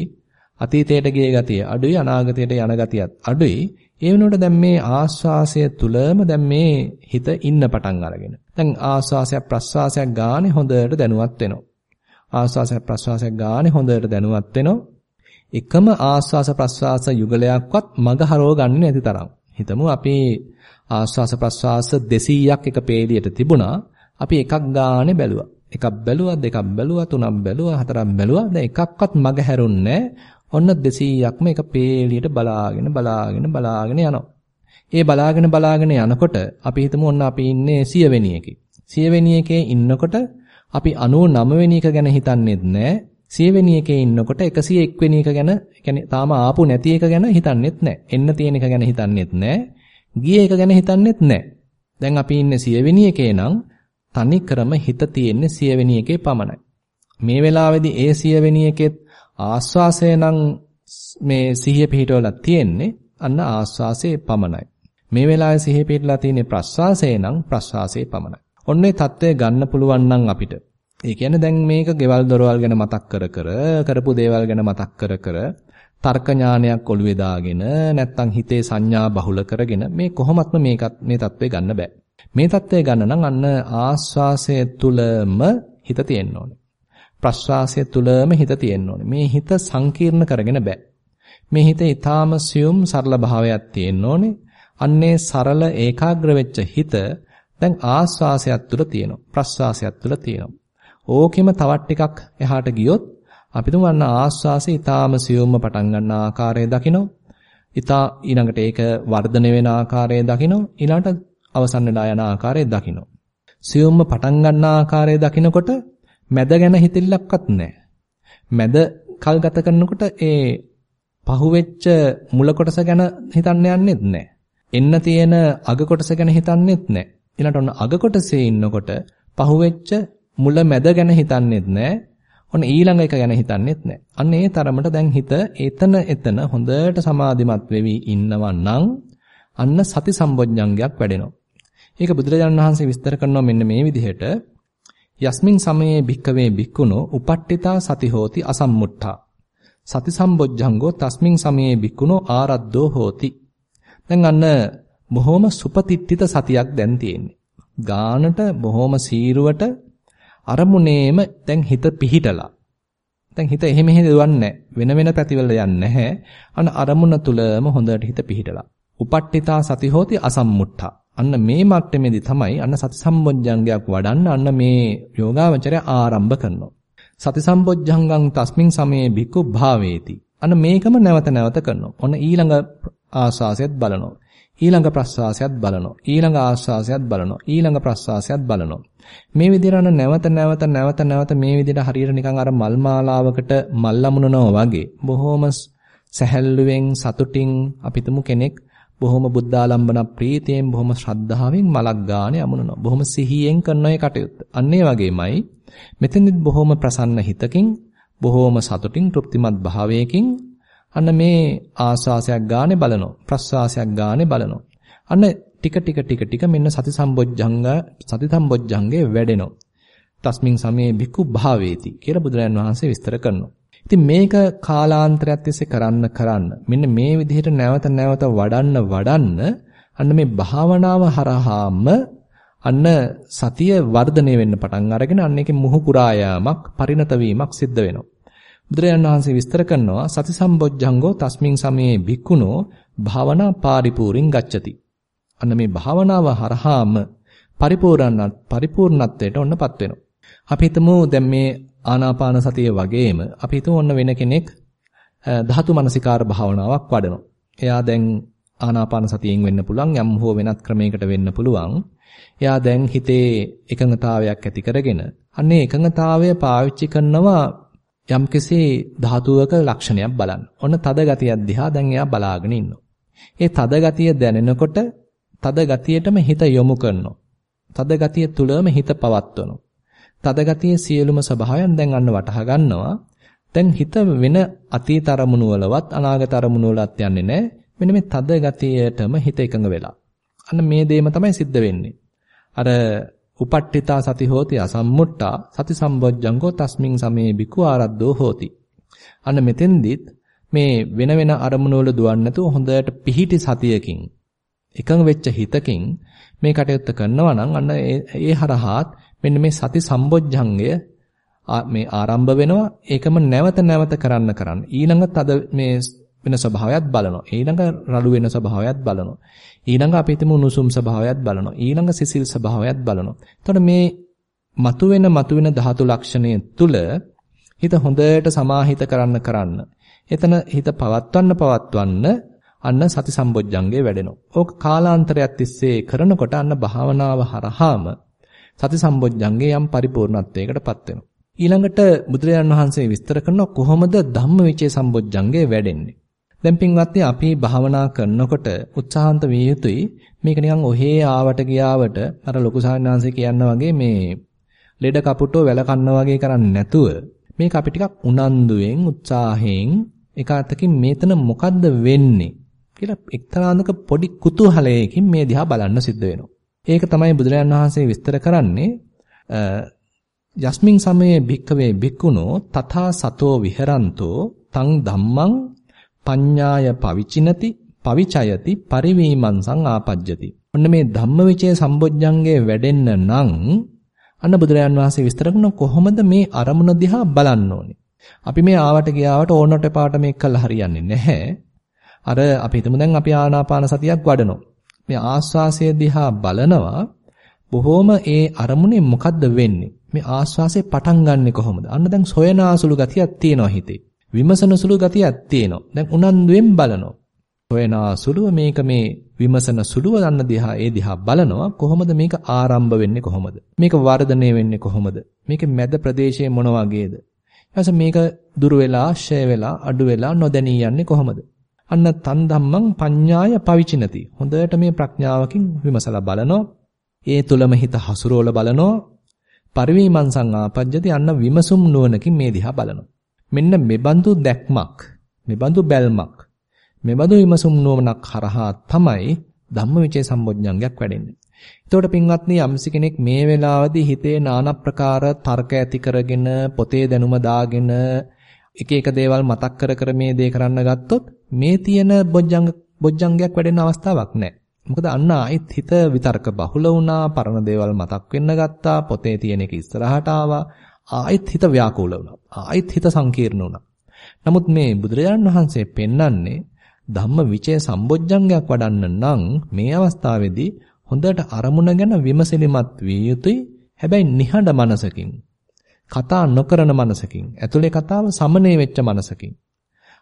අතීතයට ගිය ගතිය අඩුයි අනාගතයට යන ගතියත් අඩුයි. ඒ වෙනුවට දැන් මේ ආස්වාසය තුලම දැන් මේ හිත ඉන්න පටන් අරගෙන. දැන් ආස්වාසයක් ප්‍රස්වාසයක් ගානේ හොඳට දැනුවත් වෙනවා. ආස්වාසයක් ප්‍රස්වාසයක් ගානේ හොඳට දැනුවත් වෙනවා. එකම ආස්වාස ප්‍රස්වාස යුගලයක්වත් මග හරව ගන්න නැති තරම්. හිතමු අපි ආස්වාස ප්‍රස්වාස 200ක් එක පේලියට තිබුණා. අපි එකක් ගානේ බැලුවා. එකක් බැලුවා, දෙකක් බැලුවා, තුනක් බැලුවා, හතරක් බැලුවා. දැන් එකක්වත් මග හැරුන්නේ ඔන්න 200ක්ම එක පේලියට බලාගෙන බලාගෙන බලාගෙන යනවා. ඒ බලාගෙන බලාගෙන යනකොට අපි හිතමු ඔන්න අපි ඉන්නේ 100 වෙනි එකේ. 100 වෙනි එකේ ඉන්නකොට අපි 99 වෙනි එක ගැන හිතන්නේත් නැහැ. 100 වෙනි එකේ ඉන්නකොට 101 වෙනි එක ගැන يعني තාම ආපු නැති එක ගැන හිතන්නේත් නැහැ. එන්න තියෙන එක ගැන හිතන්නේත් නැහැ. ගිය එක ගැන හිතන්නේත් නැහැ. දැන් අපි ඉන්නේ 100 වෙනි එකේ නම් තනි ක්‍රම හිත තියෙන්නේ 100 වෙනි එකේ පමණයි. මේ වෙලාවේදී ඒ 100 වෙනි එකෙත් ආස්වාසය නම් මේ සිහිය පිහිටවලා තියෙන්නේ අන්න ආස්වාසයේ පමණයි. මේ වෙලාවේ සිහිය පිහිටලා තියෙන්නේ ප්‍රස්වාසයේ නම් ප්‍රස්වාසයේ පමණයි. ඔන්නේ தත්ත්වය ගන්න පුළුවන් නම් අපිට. ඒ කියන්නේ දැන් මේක ගෙවල් දොරවල් ගැන මතක් කර කර කරපු දේවල් ගැන මතක් කර කර තර්ක ඥානයක් ඔළුවේ දාගෙන නැත්තම් හිතේ සංඥා බහුල කරගෙන මේ කොහොමත්ම මේකත් මේ தත්ත්වය ගන්න බෑ. මේ தත්ත්වය ගන්න නම් අන්න ආස්වාසය තුලම හිත තියෙන්න ඕනේ. ප්‍රස්වාසය තුලම හිත තියෙන්න ඕනේ. මේ හිත සංකීර්ණ කරගෙන බෑ. මේ හිත ඊටාම සියුම් සරල භාවයක් තියෙන්න ඕනේ. අන්නේ සරල ඒකාග්‍ර වෙච්ච හිත දැන් ආස්වාසයක් තුල තියෙනවා. ප්‍රස්වාසයක් තුල තියෙනවා. ඕකෙම තවත් ටිකක් එහාට ගියොත් අපි තුමන්න ආස්වාසය ඊටාම සියුම්ම පටන් ගන්න ආකාරය දකිනවා. ඊටා ඊළඟට ඒක වර්ධනය වෙන ආකාරය දකිනවා. ඊළඟට අවසන් වෙලා යන ආකාරය දකිනවා. සියුම්ම පටන් ගන්න ආකාරය දකිනකොට මැද ගැන හිතෙල්ලක්වත් නැහැ. මැද කල් ගත කරනකොට ඒ පහුවෙච්ච මුල කොටස ගැන හිතන්න යන්නෙත් නැහැ. එන්න තියෙන අග කොටස ගැන හිතන්නෙත් නැහැ. ඊළඟට ඔන්න අග කොටසේ ඉන්නකොට පහුවෙච්ච මුල මැද ගැන හිතන්නෙත් නැහැ. ඔන්න ඊළඟ එක ගැන හිතන්නෙත් නැහැ. අන්න ඒ තරමට දැන් හිත එතන එතන හොඳට සමාධිමත් වෙවි ඉන්නවා නම් අන්න සති සම්බොජ්ජංගයක් වැඩෙනවා. ඒක බුදුරජාණන් වහන්සේ විස්තර කරනවා මෙන්න මේ විදිහට යස්මින් සමයේ භික්කවේ භික්කුණෝ උපට්ඨිතා සති හෝති අසම්මුට්ඨා සති සම්බොජ්ජංගෝ තස්මින් සමයේ භික්කුණෝ ආරද්ධෝ හෝති දැන් අන්න බොහොම සුපතිට්ඨිත සතියක් දැන් තියෙන්නේ ගානට බොහොම සීරුවට අරමුණේම දැන් හිත පිහිටලා දැන් හිත එහෙ මෙහෙ දුවන්නේ වෙන වෙන පැතිවල යන්නේ නැහැ අන්න අරමුණ තුලම හොඳට හිත පිහිටලා උපට්ඨිතා සති හෝති අසම්මුට්ඨා අන්න මේ මට්ටමේදී තමයි අන්න සති සම්බොජ්ජංගයක් වඩන්න අන්න මේ යෝගාවචරය ආරම්භ කරනවා. සති සම්බොජ්ජංගං තස්මින් සමයේ භික්ඛු භාවේති. අන්න මේකම නැවත නැවත කරනවා. ඔන්න ඊළඟ ආස්වාසයත් බලනවා. ඊළඟ ප්‍රස්වාසයත් බලනවා. ඊළඟ ආස්වාසයත් බලනවා. ඊළඟ ප්‍රස්වාසයත් බලනවා. මේ විදිහට අන්න නැවත නැවත නැවත නැවත මේ විදිහට හරියට නිකන් අර මල් මාලාවකට මල් ලමුනනවා වගේ බොහොම සැහැල්ලුවෙන් සතුටින් අපිටම කෙනෙක් බොහොම බුද්ධාලම්බන ප්‍රීතියෙන් බොහොම ශ්‍රද්ධාවෙන් මලක් ගානේ යමුනනවා. බොහොම සිහියෙන් කරන ඒ කටයුත්ත. අන්න ඒ වගේමයි මෙතෙන්දිත් බොහොම ප්‍රසන්න හිතකින් බොහොම සතුටින් තෘප්තිමත් භාවයකින් අන්න මේ ආස්වාසයක් ගානේ බලනවා. ප්‍රස්වාසයක් ගානේ බලනවා. අන්න ටික ටික ටික ටික මෙන්න සති සම්බොජ්ජංග සති සම්බොජ්ජංගේ වැඩෙනවා. තස්මින් සමේ භික්ඛු භාවේති කියලා බුදුරජාන් වහන්සේ විස්තර කරනවා. ඉතින් මේක කාලාන්තරයක් තිස්සේ කරන්න කරන්න මෙන්න මේ විදිහට නැවත නැවත වඩන්න වඩන්න අන්න මේ භාවනාව හරහාම අන්න සතිය වර්ධනය වෙන්න පටන් අරගෙන අන්න ඒකේ මුහු පුරා යාමක් පරිණත වීමක් සිද්ධ වෙනවා. බුදුරජාණන් වහන්සේ විස්තර කරනවා සති සම්බොජ්ජංගෝ තස්මින් සමයේ භික්ඛුනෝ භාවනා පාරිපූර්ණං ගච්ඡති. අන්න මේ භාවනාව හරහාම පරිපූර්ණ පරිපූර්ණත්වයට ඔන්නපත් වෙනවා. අපි හිතමු දැන් මේ ආනාපාන සතිය වගේම අපි හිතමු ඔන්න වෙන කෙනෙක් ධාතු මනසිකාර භාවනාවක් වඩනවා. එයා දැන් ආනාපාන සතියෙන් වෙන්න පුළුවන් යම් හෝ වෙනත් ක්‍රමයකට වෙන්න පුළුවන්. එයා දැන් හිතේ එකඟතාවයක් ඇති කරගෙන අන්නේ එකඟතාවය පාවිච්චි කරනවා යම්කිසි ධාතුවක ලක්ෂණයක් බලන්න. ඔන්න තද ගතියක් දිහා දැන් එයා බලාගෙන ඉන්නවා. ඒ තද ගතිය දැනෙනකොට තද ගතියටම හිත යොමු කරනවා. තද ගතිය තුලම හිත පවත්වනවා. තද ගතියේ සියලුම ස්වභාවයන් දැන් අන්න වටහා ගන්නවා. දැන් හිත වෙන අතීත අරමුණු වලවත් අනාගත අරමුණු වලත් යන්නේ නැහැ. මෙන්න මේ තද ගතියටම හිත එකඟ වෙලා. අන්න මේ දෙයම තමයි සිද්ධ වෙන්නේ. අර උපට්ඨිතා සති හෝති අසම්මුට්ටා සති සම්බොජ්ජංගෝ තස්මින් සමේ බිකු ආරද්ධෝ හෝති. අන්න මෙතෙන්දිත් මේ වෙන වෙන අරමුණු වල දුවන්නේ නැතුව හොඳට පිහිටි සතියකින් එකඟ වෙච්ච හිතකින් මේ කටයුත්ත කරනවා නම් අන්න ඒ හරහාත් මෙන්න මේ සති සම්බොජ්ජංගය මේ ආරම්භ වෙනවා ඒකම නැවත නැවත කරන්න කරන්න ඊළඟ තද මේ වෙන ස්වභාවයත් බලනවා ඊළඟ රළු වෙන ස්වභාවයත් බලනවා ඊළඟ අපි හිතමු උණුසුම් ස්වභාවයත් බලනවා ඊළඟ සිසිල් ස්වභාවයත් බලනවා එතකොට මේ මතුවෙන මතුවෙන ධාතු ලක්ෂණය තුල හිත හොඳට සමාහිත කරන්න කරන්න එතන හිත පවත්වන්න පවත්වන්න අන්න සති සම්බොජ්ජංගේ වැඩෙනවා. ඕක කාලාන්තරයක් තිස්සේ කරනකොට අන්න භාවනාව හරහාම සති සම්බොජ්ජංගේ යම් පරිපූර්ණත්වයකටපත් වෙනවා. ඊළඟට බුදුරජාණන් වහන්සේ විස්තර කරනවා කොහොමද ධම්මවිචේ සම්බොජ්ජංගේ වැඩෙන්නේ. දැන් පින්වත්නි අපි භාවනා කරනකොට උත්සාහන්ත විය යුතුයි මේක නිකන් ඔහේ ආවට ගියාවට අර ලොකු සාහනාංශය කියන්න වගේ මේ ලෙඩ කපුටෝ වැල කන්න වගේ කරන්නේ නැතුව මේක අපි ටිකක් උනන්දුවෙන් උත්සාහයෙන් එකාතකින් මේතන මොකද්ද වෙන්නේ කියලා එක්තරාන්දක පොඩි කුතුහලයකින් මේ දිහා බලන්න සිද්ධ වෙනවා. ඒක තමයි බුදුරජාණන් වහන්සේ විස්තර කරන්නේ යස්මින් සමයේ භික්කවේ භික්කුණෝ තථා සතෝ විහරන්තෝ තං ධම්මං පඤ්ඤාය පවිචිනති පවිචයති පරිවීමංසං ආපජ්ජති. ඔන්න මේ ධම්මවිචේ සම්බොජ්ජංගේ වැඩෙන්න නම් අන්න බුදුරජාන් වහන්සේ විස්තර කරන කොහොමද මේ අරමුණ දිහා බලන්න ඕනේ. අපි මේ ආවට ගියාවට ඕනට පාට මේක කළා හරියන්නේ නැහැ. අර අපි හිතමු දැන් අපි ආනාපාන සතියක් වඩනවා. මේ ආස්වාසය දිහා බලනවා බොහොම ඒ අරමුණේ මොකද්ද වෙන්නේ? මේ ආස්වාසේ පටන් ගන්නෙ කොහොමද? අන්න දැන් සොයනාසුළු ගතියක් තියෙනවා හිතේ. විමසන සුළු ගතියක් තියෙනවා. දැන් උනන්දුවෙන් බලනවා. සොයනාසුළුව මේක මේ විමසන සුළුව යන්න දිහා ඒ දිහා බලනවා කොහොමද මේක ආරම්භ වෙන්නේ කොහොමද? මේක වර්ධනය වෙන්නේ කොහොමද? මේක මැද ප්‍රදේශයේ මොන වගේද? ඊපස්සේ මේක දුර වෙලා, ෂය වෙලා, අඩු වෙලා නොදැනී යන්නේ කොහොමද? අන්න තන් ධම්මං පඤ්ඤාය පවිචිනති. හොඳට මේ ප්‍රඥාවකින් විමසලා බලනවා. ඒ තුලම හිත හසුරවල බලනවා. පරිවීමං සංආපජ්ජති අන්න විමසුම් නුවණකින් මේ දිහා බලනවා. මෙන්න මෙබඳු දැක්මක්, මෙබඳු බැල්මක්, මෙබඳු විමසුම් නුවණක් හරහා තමයි ධම්මවිචේ සම්බොජ්ජංගයක් වැඩෙන්නේ. එතකොට පින්වත්නි යම්සි කෙනෙක් මේ වෙලාවේදී හිතේ নানা ප්‍රකාර තර්ක ඇති කරගෙන පොතේ දැනුම දාගෙන එක එක දේවල් මතක් කර කර මේ දේ කරන්න ගත්තොත් මේ තියෙන බොජ්ජංග බොජ්ජංගයක් වැඩෙන අවස්ථාවක් නැහැ. මොකද අන්න ආයිත් හිත විතර්ක බහුල වුණා, පරණ දේවල් මතක් වෙන්න ගත්තා, පොතේ තියෙන එක ඉස්සරහට ආවා. ආයිත් හිත ව්‍යාකූල වුණා. ආයිත් හිත සංකීර්ණ වුණා. නමුත් මේ බුදුරජාණන් වහන්සේ පෙන්වන්නේ ධම්ම විචය සම්බොජ්ජංගයක් වඩන්න නම් මේ අවස්ථාවේදී හොඳට අරමුණ ගැන විමසිලිමත් විය යුතුයි. හැබැයි නිහඬ මනසකින් කතා නොකරන මනසකින් ඇතුලේ කතාව සමනය වෙච්ච මනසකින්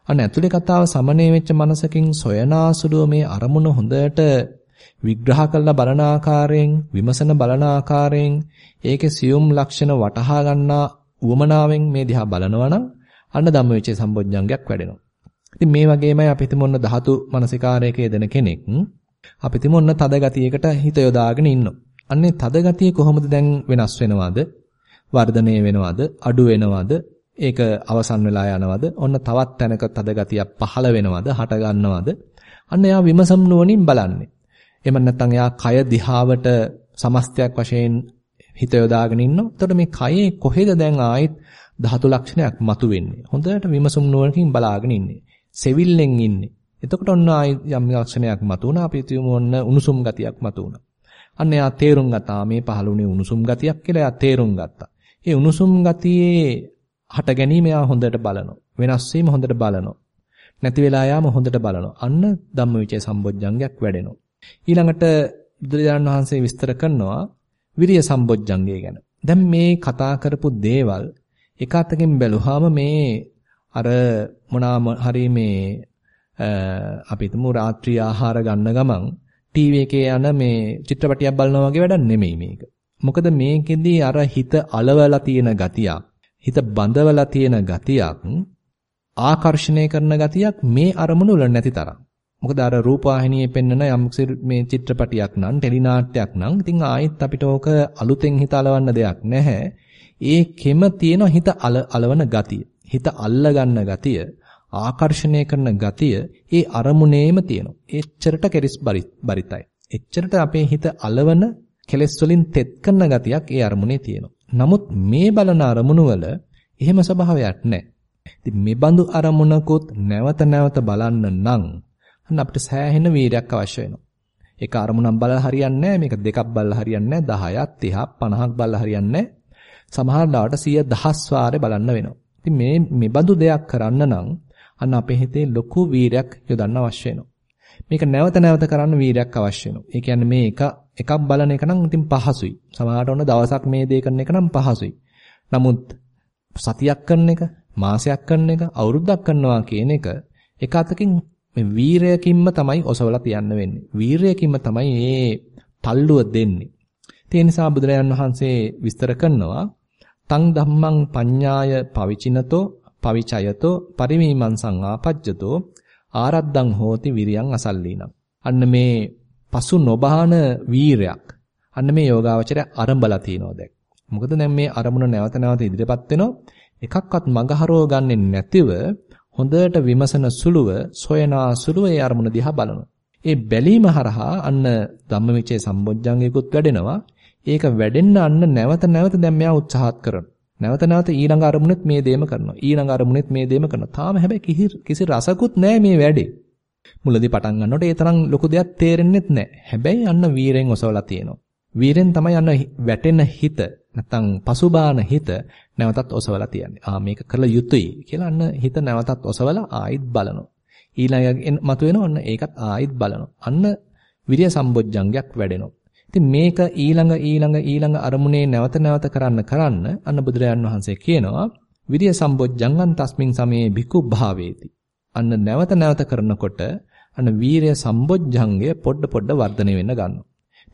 අන්න ඇතුලේ කතාව සමනය වෙච්ච මනසකින් සොයනාසුලුව මේ අරමුණ හොඳට විග්‍රහ කරලා බලන ආකාරයෙන් විමසන බලන ආකාරයෙන් ඒකේ සියුම් ලක්ෂණ වටහා ගන්නා උවමනාවෙන් මේ දිහා බලනවා නම් අන්න ධම්මවිචේ සම්බොජ්ජංගයක් වැඩෙනවා. ඉතින් මේ වගේමයි අපි හිතමු ඔන්න ධාතු මනසිකාරයක යෙදෙන කෙනෙක් අපි හිතමු ඔන්න තද ගතියකට හිත යොදාගෙන ඉන්නවා. අන්නේ තද ගතිය කොහොමද දැන් වෙනස් වෙනවද? වර්ධනය වෙනවද? අඩු වෙනවද? ඒක අවසන් වෙලා යනවද? ඔන්න තවත් තැනක තද ගතියක් පහළ වෙනවද? හට ගන්නවද? අන්න එයා විමසම් නුවණින් බලන්නේ. එහෙම නැත්නම් එයා කය දිහාවට සමස්තයක් වශයෙන් හිත යොදාගෙන ඉන්නවා. එතකොට මේ කයේ කොහෙද දැන් ආයෙත් ධාතු ලක්ෂණයක් මතුවෙන්නේ? හොඳට විමසුම් නුවණකින් බලාගෙන ඉන්නේ. සෙවිල්ලෙන් ඉන්නේ. එතකොට ඔන්න ආයෙ යම් ලක්ෂණයක් මතුවුණා. අපි කියමු ඔන්න උණුසුම් ගතියක් මතුවුණා. අන්න එයා තේරුම් ගත්තා මේ පහළුනේ උණුසුම් ගතියක් කියලා එයා තේරුම් ගත්තා. ඒ උණුසුම් ගතියේ හට ගැනීම එයා හොඳට බලනවා. වෙනස් වීම හොඳට බලනවා. නැති වෙලා යාම හොඳට බලනවා. අන්න ධම්මවිචේ සම්බොජ්ජංගයක් වැඩෙනවා. ඊළඟට බුදුරජාණන් වහන්සේ විස්තර කරනවා විරිය සම්බොජ්ජංගය ගැන. දැන් මේ කතා කරපු දේවල් එක අතකින් බැලුවාම මේ අර මොනාම හරි මේ අපි හිතමු රාත්‍රී ආහාර ගන්න ගමන් ටීවී එකේ යන මේ චිත්‍රපටියක් බලනවා වගේ වැඩක් නෙමෙයි මේක. මොකද මේකෙදී අර හිත అలවලා තියෙන ගතියක්, හිත බඳවලා තියෙන ගතියක්, ආකර්ෂණය කරන ගතියක් මේ අරමුණු වල නැති තරම්. මොකද අර රූපවාහිනියේ පෙන්වන යම් මේ චිත්‍රපටියක් නම් ටෙලි නාට්‍යයක් නම් ඉතින් ආයෙත් අපිට ඕක අලුතෙන් හිත අලවන්න දෙයක් නැහැ. ඒකෙම තියෙන හිත අලවන ගතිය. හිත අල්ල ගන්න ගතිය, ආකර්ෂණය කරන ගතිය ඒ අරමුණේම තියෙනවා. එච්චරට කෙරිස් බරිතයි. එච්චරට අපේ හිත අලවන කෙලෙස් වලින් තෙත් කරන ගතියක් ඒ අරමුණේ තියෙනවා. නමුත් මේ බලන අරමුණු වල එහෙම ස්වභාවයක් නැහැ. ඉතින් මේ බඳු අරමුණකුත් නැවත නැවත බලන්න නම් අන්න අපිට සෑහෙන වීරයක් අවශ්‍ය වෙනවා. ඒක අරමුණක් බලලා හරියන්නේ නැහැ. මේක දෙකක් බලලා හරියන්නේ නැහැ. 10ක් 30ක් 50ක් බලලා හරියන්නේ නැහැ. සමහර ලාවට 100 දහස් වාරේ බලන්න වෙනවා. ඉතින් මේ මේ බඳු දෙයක් කරන්න නම් අන්න අපේ හිතේ ලොකු වීරයක් යොදන්න අවශ්‍ය වෙනවා. මේක නැවත නැවත කරන්න වීරයක් අවශ්‍ය වෙනවා. ඒ කියන්නේ මේ එක එකක් බලන එක නම් ඉතින් පහසුයි. සමහරට ඔන්න දවසක් මේ දේ කරන එක නම් පහසුයි. නමුත් සතියක් කරන එක, මාසයක් කරන එක, අවුරුද්දක් කරනවා කියන එක එක අතකින් මේ වීරයකින්ම තමයි ඔසවලා තියන්න වෙන්නේ. වීරයකින්ම තමයි මේ තල්ලුව දෙන්නේ. ඒ නිසා බුදුරජාන් වහන්සේ විස්තර කරනවා තං ධම්මං පඤ්ඤාය පවිචිනතෝ පවිචයතෝ පරිමීමංසං ආපජ්ජතෝ ආරද්දං හෝති විරියං අසල්ලීනම්. අන්න මේ පසු නොබහන වීරයක්. අන්න මේ යෝගාවචරය අරඹලා තියනවා දැන්. මොකද දැන් මේ අරමුණ නැවත නැවත ඉදිරියපත් වෙනවා. එකක්වත් මගහරව ගන්නෙ නැතිව හොඳට විමසන සුළුව සොයනා සුළුව ඒ අරමුණ දිහා බලනවා. ඒ බැලීම හරහා අන්න ධම්මවිචේ සම්බොජ්ජංගිකුත් වැඩෙනවා. ඒක වැඩෙන්න අන්න නැවත නැවත දැන් මෙයා උත්සාහත් කරනවා. නැවත නැවත ඊළඟ අරමුණෙත් මේ දේම කරනවා. ඊළඟ අරමුණෙත් මේ දේම කරනවා. තාම හැබැයි කිසි රසකුත් නැහැ මේ වැඩේ. මුලදී පටන් ගන්නකොට ඒ තරම් ලොකු දෙයක් තේරෙන්නෙත් නැහැ. හැබැයි අන්න වීරෙන් ඔසවලා තියෙනවා. වීරෙන් තමයි අන්න වැටෙන හිත නැත්තම් පසුබාන හිත නැවතත් ඔසවලා තියන්නේ. ආ මේක කළ යුතුයි කියලා අන්න හිත නැවතත් ඔසවලා ආයිත් බලනවා. ඊළඟ මතුවෙන ඔන්න ඒකත් ආයිත් බලනවා. අන්න විරිය සම්බොජ්ජංගයක් වැඩෙනවා. ඉතින් මේක ඊළඟ ඊළඟ ඊළඟ අරමුණේ නැවත නැවත කරන්න කරන්න අන්න බුදුරජාන් වහන්සේ කියනවා විරිය සම්බොජ්ජංගං තස්මින් සමේ භික්ඛු භාවේති. අන්න නැවත නැවත කරනකොට අන්න වීරය සම්බොජ්ජංගය පොඩ පොඩ වර්ධනය වෙන්න ගන්නවා.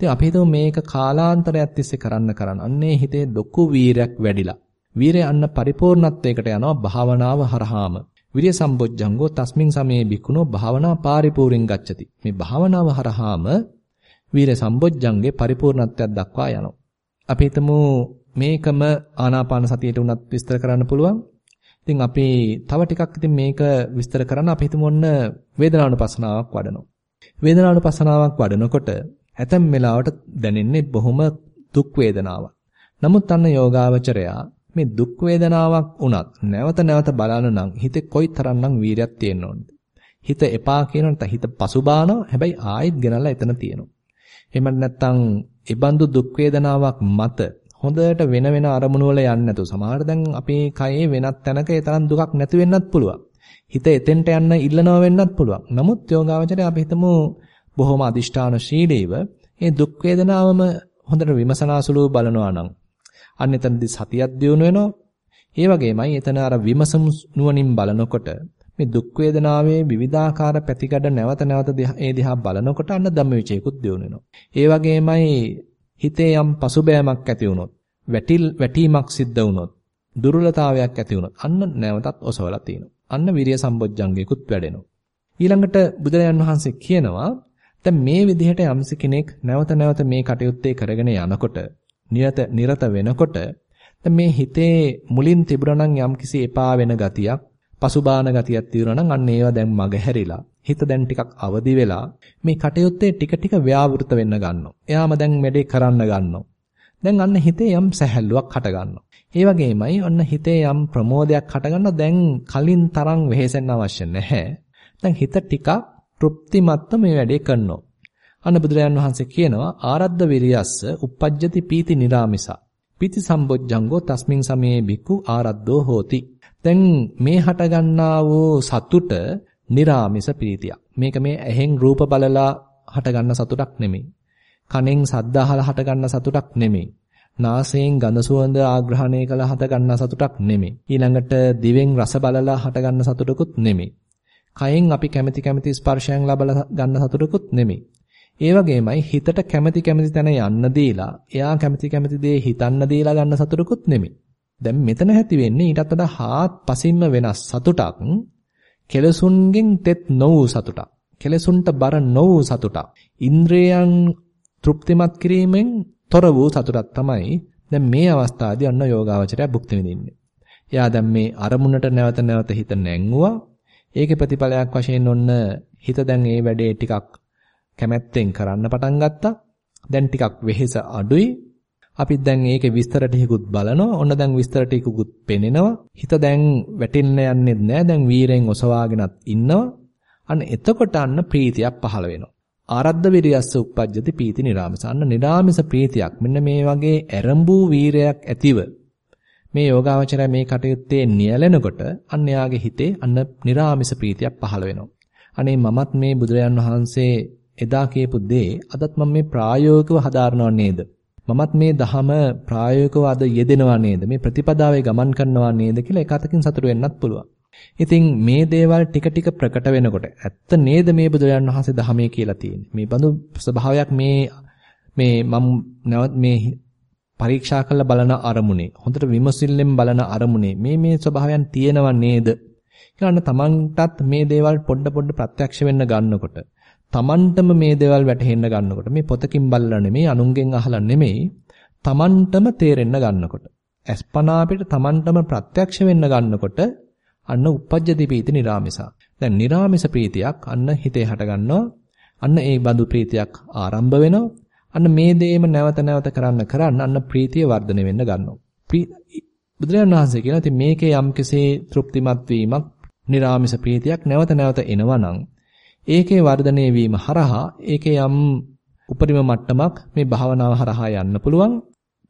ඉතින් අපි හිතමු මේක කාලාන්තරයක් තිස්සේ කරන්න කරන්න අන්නේ හිතේ ලොකු වීරයක් වැඩිලා. වීරය අන්න පරිපූර්ණත්වයකට යනවා භාවනාව හරහාම. විරිය සම්බොජ්ජංගෝ තස්මින් සමේ බිකුණෝ භාවනා පාරිපූර්ණං ගච්ඡති. මේ භාවනාව හරහාම වීර සම්බොජ්ජංගේ පරිපූර්ණත්වයක් දක්වා යනවා. අපි හිතමු මේකම ආනාපාන සතියට උනත් විස්තර කරන්න පුළුවන්. ඉතින් අපි තව ටිකක් ඉතින් මේක විස්තර කරන්න අපි හිතමු ඔන්න වේදනානුපස්සනාවක් වඩනවා. වේදනානුපස්සනාවක් වඩනකොට ඇතැම් වෙලාවට දැනෙන්නේ බොහොම දුක් වේදනාවක්. නමුත් අන්න යෝගාවචරයා මේ දුක් වේදනාවක් උනත් නැවත නැවත බලන නම් හිතේ කොයිතරම්නම් වීරියක් තියෙන්න ඕනද? හිත එපා කියනොත් හිත පසුබානවා. හැබැයි ආයෙත් ගෙනල්ලා එතන තියෙනවා. එහෙම නැත්නම් ඒබඳු දුක් වේදනාවක් මත හොඳට වෙන වෙන අරමුණු වල යන්නේ නැතුව සමහර දැන් අපේ කයේ වෙනත් තැනක ඒ තරම් දුකක් නැති වෙන්නත් පුළුවන්. හිත එතෙන්ට යන්න ඉල්ලනවා වෙන්නත් පුළුවන්. නමුත් යෝගාවචරය අපි හිතමු බොහොම අදිෂ්ඨාන ශීලීව මේ දුක් වේදනාවම හොඳට විමසනාසුලුව බලනවා නම් අන්න එතනදී සතියක් දියුණු වෙනවා. ඒ වගේමයි එතන අර විමසමු නුවණින් බලනකොට මේ දුක් වේදනාවේ විවිධාකාර පැතිකඩ නැවත නැවත ඒ දිහා බලනකොට අන්න ධම්මවිචේකුත් දියුණු වෙනවා. ඒ වගේමයි හිතේ යම් පසුබෑමක් ඇති වුණොත්, වැටිල් වැටීමක් සිද්ධ වුණොත්, දුර්වලතාවයක් ඇති වුණොත් අන්න නැවතත් ඔසවලා තිනවා. අන්න විරිය සම්බොජ්ජංගයකුත් වැඩෙනවා. ඊළඟට බුදුරජාන් වහන්සේ කියනවා දැන් මේ විදිහට යම්ස කෙනෙක් නැවත නැවත මේ කටයුත්තේ කරගෙන යනකොට නිරත නිරත වෙනකොට දැන් මේ හිතේ මුලින් තිබුණා නම් යම්කිසි එපා වෙන ගතියක් පසුබාන ගතියක් තියෙනවා නම් අන්න ඒවා දැන් මග හැරිලා හිත දැන් ටිකක් අවදි වෙලා මේ කටයුත්තේ ටික ටික ව්‍යාවෘත වෙන්න ගන්නවා. එයාම දැන් වැඩේ කරන්න ගන්නවා. දැන් අන්න හිතේ යම් සැහැල්ලුවක් හට ගන්නවා. ඒ වගේමයි ඔන්න හිතේ යම් ප්‍රමෝදයක් හට ගන්නවා. දැන් කලින් තරම් වෙහෙසෙන්න අවශ්‍ය නැහැ. දැන් හිත ටිකක් තෘප්තිමත්ව මේ වැඩේ කරනවා. අන්න බුදුරජාන් වහන්සේ කියනවා ආරද්ධ විරියස්ස uppajjati pīti niramisa. pīti sambojjangō tasmin samaye bhikkhu ආරද්ධෝ hoti. දැන් මේ හටගන්නා වූ සතුට නිරාමිස ප්‍රීතියක්. මේක මේ ඇහෙන් රූප බලලා හටගන්න සතුටක් නෙමෙයි. කනෙන් සද්ද අහලා හටගන්න සතුටක් නෙමෙයි. නාසයෙන් ගඳ සුවඳ ආග්‍රහණය කළ හටගන්න සතුටක් නෙමෙයි. ඊළඟට දිවෙන් රස බලලා හටගන්න සතුටකුත් නෙමෙයි. කයෙන් අපි කැමති කැමති ස්පර්ශයන් ලබලා ගන්න සතුටකුත් නෙමෙයි. ඒ වගේමයි හිතට කැමති කැමති තැන යන්න දීලා, එයා කැමති කැමති දේ හිතන්න දීලා ගන්න සතුටකුත් නෙමෙයි. දැන් මෙතන ඇති වෙන්නේ ඊටත් වඩා හාත්පසින්ම වෙනස් සතුටක් කෙලසුන්ගෙන් තෙත් නොවූ සතුටක්. කෙලසුන්ට බර නොවූ සතුටක්. ඉන්ද්‍රයන් තෘප්තිමත් කිරීමෙන් තොර වූ සතුටක් තමයි දැන් මේ අවස්ථාවේදී අන්න යෝගාවචරය භුක්ති විඳින්නේ. එයා දැන් මේ අරමුණට නැවත නැවත හිත නැංගුවා. ඒකේ ප්‍රතිඵලයක් වශයෙන් ඔන්න හිත දැන් ඒ වැඩේ ටිකක් කැමැත්තෙන් කරන්න පටන් ගත්තා. දැන් ටිකක් වෙහෙස අඩුයි. අපි දැන් ඒකේ විස්තර ටිකකුත් බලනවා. ඔන්න දැන් විස්තර ටිකකුත් පෙනෙනවා. හිත දැන් වැටෙන්න යන්නේ නැහැ. දැන් වීරෙන් ඔසවාගෙනත් ඉන්නවා. අන්න එතකොට අන්න ප්‍රීතියක් පහළ වෙනවා. ආරද්ධ විරියස්ස උප්පජ්ජති පීති නිරාමස. අන්න නිරාමස ප්‍රීතියක්. මෙන්න මේ වගේ ඇරඹූ වීරයක් ඇතිව මේ යෝගාවචරය මේ කටයුත්තේ නියැලෙනකොට අන්න යාගේ හිතේ අන්න නිරාමස ප්‍රීතියක් පහළ වෙනවා. අනේ මමත් මේ බුදුරජාන් වහන්සේ එදා කියපු දේ අදත් මම මේ ප්‍රායෝගිකව හදාරනව නේද? මමත් මේ දහම ප්‍රායෝගිකව අද යෙදෙනවා නේද? මේ ප්‍රතිපදාවේ ගමන් කරනවා නේද කියලා එක අතකින් සතුට වෙන්නත් පුළුවන්. ඉතින් මේ දේවල් ටික ටික ප්‍රකට වෙනකොට ඇත්ත නේද මේ බුදුරජාණන් වහන්සේ දහමේ කියලා තියෙන්නේ. මේ බඳු ස්වභාවයක් මේ මේ මම නැවත් මේ පරීක්ෂා කරලා බලන අරමුණේ හොඳට විමසිල්ලෙන් බලන අරමුණේ මේ මේ ස්වභාවයන් තියෙනව නේද? කියලා තමන්ටත් මේ දේවල් පොඩ පොඩ ප්‍රත්‍යක්ෂ වෙන්න ගන්නකොට තමන්ටම මේ දේවල් වැටහෙන්න ගන්නකොට මේ පොතකින් බලලා නෙමෙයි අනුන්ගෙන් අහලා නෙමෙයි තමන්ටම තේරෙන්න ගන්නකොට අස්පනා අපිට තමන්ටම ප්‍රත්‍යක්ෂ වෙන්න ගන්නකොට අන්න uppajjati පීති නිරාමිසා. දැන් නිරාමිස ප්‍රීතියක් අන්න හිතේ හට ගන්නවා. අන්න ඒ බඳු ප්‍රීතියක් ආරම්භ වෙනවා. අන්න මේ දේම නැවත නැවත කරන්න කරන්න අන්න ප්‍රීතිය වර්ධනය වෙන්න ගන්නවා බුදුරජාණන් වහන්සේ කියනවා ඉතින් මේකේ යම්කිසි තෘප්තිමත් වීමක් නිරාමිස ප්‍රීතියක් නැවත නැවත එනවා නම් ඒකේ වර්ධනය වීම හරහා ඒකේ යම් උපරිම මට්ටමක් මේ භාවනාව හරහා යන්න පුළුවන්.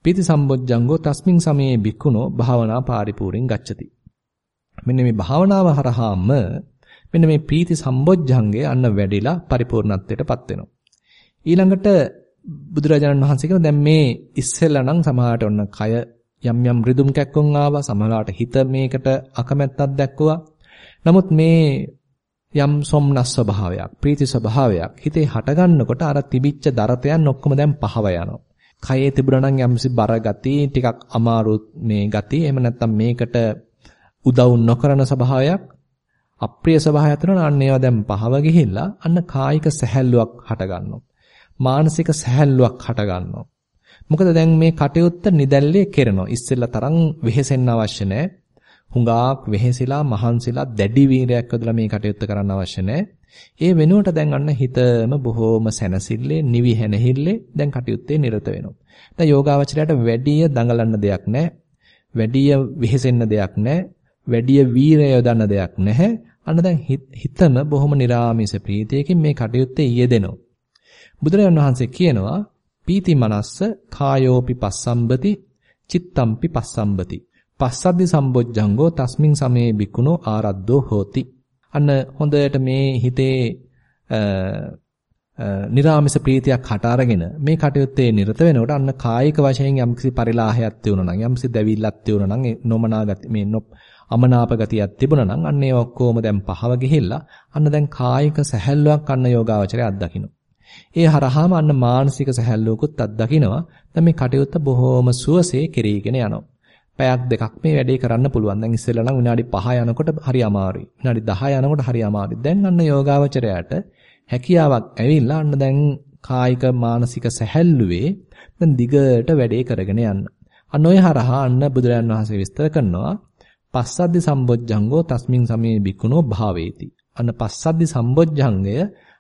පීති සම්බොජ්ජංගෝ තස්මින් සමයේ බික්කුණෝ භාවනා පාරිපූර්ණං ගච්ඡති. මෙන්න මේ භාවනාව හරහාම මෙන්න මේ පීති සම්බොජ්ජංගේ අන්න වැඩිලා පරිපූර්ණත්වයටපත් වෙනවා. ඊළඟට බුදුරජාණන් වහන්සේ කියන දැන් මේ ඉස්සෙල්ලා නම් සමහරට ඔන්න කය යම් යම් රිදුම් කැක්කුම් ආවා සමහරට හිත මේකට අකමැත්තක් දැක්කුවා. නමුත් මේ යම් සොම්නස් ස්වභාවයක්, ප්‍රීති ස්වභාවයක් හිතේ හටගන්නකොට අර තිබිච්ච දරතයන් ඔක්කොම දැන් පහව යනවා. කයේ තිබුණා නම් යම්සි බර ගති, ටිකක් අමාරු මේ ගති, එහෙම නැත්නම් මේකට උදව් නොකරන ස්වභාවයක්, අප්‍රිය ස්වභාවයක් තියෙනවා. අන්න ඒවා දැන් පහව ගිහිල්ලා අන්න කායික සැහැල්ලුවක් හටගන්නවා. මානසික සැහැල්ලුවක් හට මොකද දැන් මේ කටයුත්ත නිදැල්ලේ කරනවා. ඉස්සෙල්ලා තරම් වෙහෙසෙන්න අවශ්‍ය නැහැ. හුඟාක් වෙහෙසිලා මහන්සිලා දැඩි වීරයක් යොදලා මේ කටයුත්ත කරන්න අවශ්‍ය නැහැ. ඒ වෙනුවට දැන් අන්න හිතම බොහෝම සැනසille, නිවිහැනහිල්ලේ දැන් කටයුත්තේ නිරත වෙනවා. දැන් යෝගාවචරයට වැඩිය දඟලන්න දෙයක් නැහැ. වැඩිය වෙහෙසෙන්න දෙයක් නැහැ. වැඩිය වීරය යොදන්න දෙයක් නැහැ. අන්න දැන් හිතම බොහොම निराமிස ප්‍රීතියකින් මේ කටයුත්තේ යෙදෙනවා. බුදුරජාණන් වහන්සේ කියනවා පීති මනස්ස කායෝපි පස්සම්බති චිත්තම්පි පස්සම්බති පස්සද්දි සම්බොජ්ජංගෝ තස්මින් සමේ බිකුණෝ ආරද්දෝ හෝති. අන්න හොඳට මේ හිතේ නිරාමිස ප්‍රීතියක් හට අරගෙන මේ කටයුත්තේ නිරත වෙනකොට අන්න කායික වශයෙන් යම්කිසි පරිලාහයක් තියුණා නම් යම්කිසි දැවිල්ලක් තියුණා නම් නොමනා ගති මේ අමනාප ගතියක් තිබුණා නම් අන්න ඒ ඔක්කොම දැන් පහව ගිහිල්ලා අන්න දැන් කායික සැහැල්ලුවක් අන්න යෝගාවචරය අත්දකින්න. ඒ හරහාම අන්න මානසික සැහැල්ලුවකුත් අත්දකින්නවා. දැන් මේ කටයුත්ත බොහොම සුවසේ කෙරීගෙන යනවා. පැයක් දෙකක් මේ වැඩේ කරන්න පුළුවන්. දැන් ඉස්සෙල්ලා නම් විනාඩි 5 යනකොට හරි අමාරුයි. විනාඩි 10 යනකොට හරි අමාරුයි. දැන් අන්න යෝගාවචරයට හැකියාවක් ඇවිල්ලා අන්න දැන් කායික මානසික සැහැල්ලුවේ දැන් දිගට වැඩේ කරගෙන යන්න. අන්න ඔය හරහා අන්න බුදුරජාන් වහන්සේ විස්තර කරනවා පස්සද්ධි සම්බොජ්ජංගෝ තස්මින් සමේ බිකුණෝ භාවේති. අන්න පස්සද්ධි සම්බොජ්ජංගය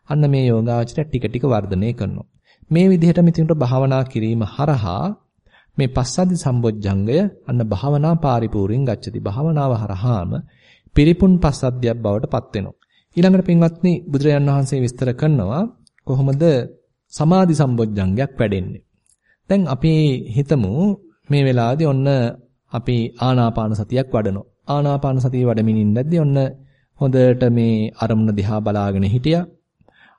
අන්න මේ යෝගාවචරය ටික ටික වර්ධනය කරනවා. මේ විදිහට මිතින්ට භාවනා කිරීම හරහා මේ පස්සද්ධි සම්බොජ්ජංගය අන්න භාවනා පරිපූර්ණින් ගච්ඡති. භාවනාව හරහාම පිරිපුන් පස්සද්ධියක් බවට පත් වෙනවා. ඊළඟට පින්වත්නි බුදුරජාන් වහන්සේ විස්තර කරනවා කොහොමද සමාධි සම්බොජ්ජංගයක් වැඩෙන්නේ. දැන් අපි හිතමු මේ වෙලාවේදී ඔන්න අපි ආනාපාන සතියක් වඩනවා. ආනාපාන සතිය වඩමින් ඉඳද්දී ඔන්න හොඳට මේ අරමුණ දිහා බලාගෙන හිටියා.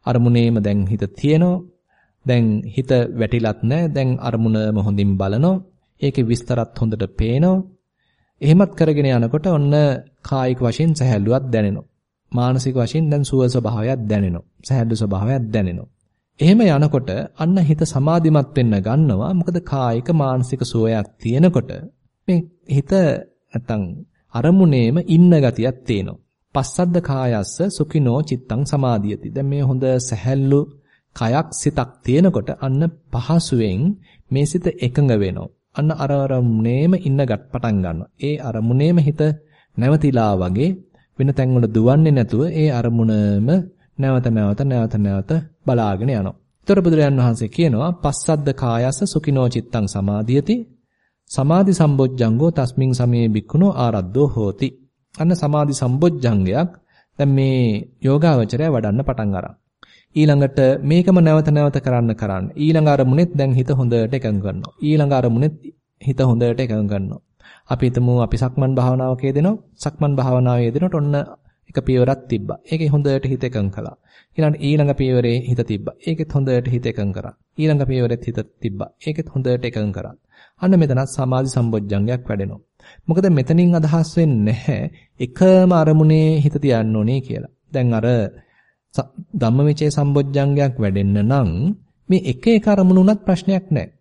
අරමුණේම දැන් හිත තියෙනවා. දැන් හිත වැටිලත් නැහැ. දැන් අරමුණම හොඳින් බලනවා. ඒකේ විස්තරත් හොඳට පේනවා. එහෙමත් කරගෙන යනකොට ඔන්න කායික වශයෙන් සැහැල්ලුවක් දැනෙනවා. මානසික වශයෙන් දැන් සුව ස්වභාවයක් දැනෙනවා. සැහැල්ලු ස්වභාවයක් දැනෙනවා. එහෙම යනකොට අන්න හිත සමාධිමත් වෙන්න ගන්නවා. මොකද කායික මානසික සුවයක් තියෙනකොට මේ හිත නැත්තම් අරමුණේම ඉන්න ගතියක් තේනවා. පස්සද්ද කායස්ස සුඛිනෝ චිත්තං සමාධියති. දැන් මේ හොඳ සැහැල්ලු කයක් සිතක් තියෙනකොට අන්න පහසුවෙන් මේ සිත එකඟ වෙනවා. අන්න අර අරමුණේම ඉන්න ගත් පටන් ගන්නවා. ඒ අරමුණේම හිත නැවතිලා වගේ වෙන තැන්වල දුවන්නේ නැතුව ඒ අරමුණම නැවත නැවත නැවත නැවත බලාගෙන යනවා. ඊතර බුදුරජාන් වහන්සේ කියනවා පස්සද්ද කායස්ස සුඛිනෝ චිත්තං සමාධියති සමාධි සම්බොජ්ජංගෝ තස්මින් සමේ බික්කුණෝ ආරද්ධෝ හෝති. අන්න සමාධි සම්බොජ්ජංගයක් දැන් මේ යෝගාවචරය වඩන්න පටන් අරන්. ඊළඟට මේකම නැවත නැවත කරන්න කරන්න. ඊළඟ අරමුණෙත් දැන් හිත හොඳට එකඟ කරනවා. ඊළඟ අරමුණෙත් හිත හොඳට එකඟ කරනවා. අපි හිතමු අපි සක්මන් භාවනාවක යෙදෙනවා. සක්මන් භාවනාවේ යෙදෙනකොට ඔන්න එක පියවරක් තිබ්බා. ඒකේ හොඳට හිත එකඟ කළා. ඊළඟ ඊළඟ පියවරේ හිත තිබ්බා. ඒකෙත් හොඳට හිත එකඟ කරා. ඊළඟ පියවරෙත් හිත තිබ්බා. ඒකෙත් හොඳට එකඟ කරා. අන්න මෙතනත් සමාධි සම්බොජ්ජංගයක් වැඩෙනවා. මොකද මෙතනින් අදහස් වෙන්නේ නැහැ එකම අරමුණේ හිත තියන්න ඕනේ කියලා. දැන් අර ධම්මවිචේ සම්බොජ්ජංගයක් වැඩෙන්න නම් මේ එක එක අරමුණු උනත් ප්‍රශ්නයක් නැහැ.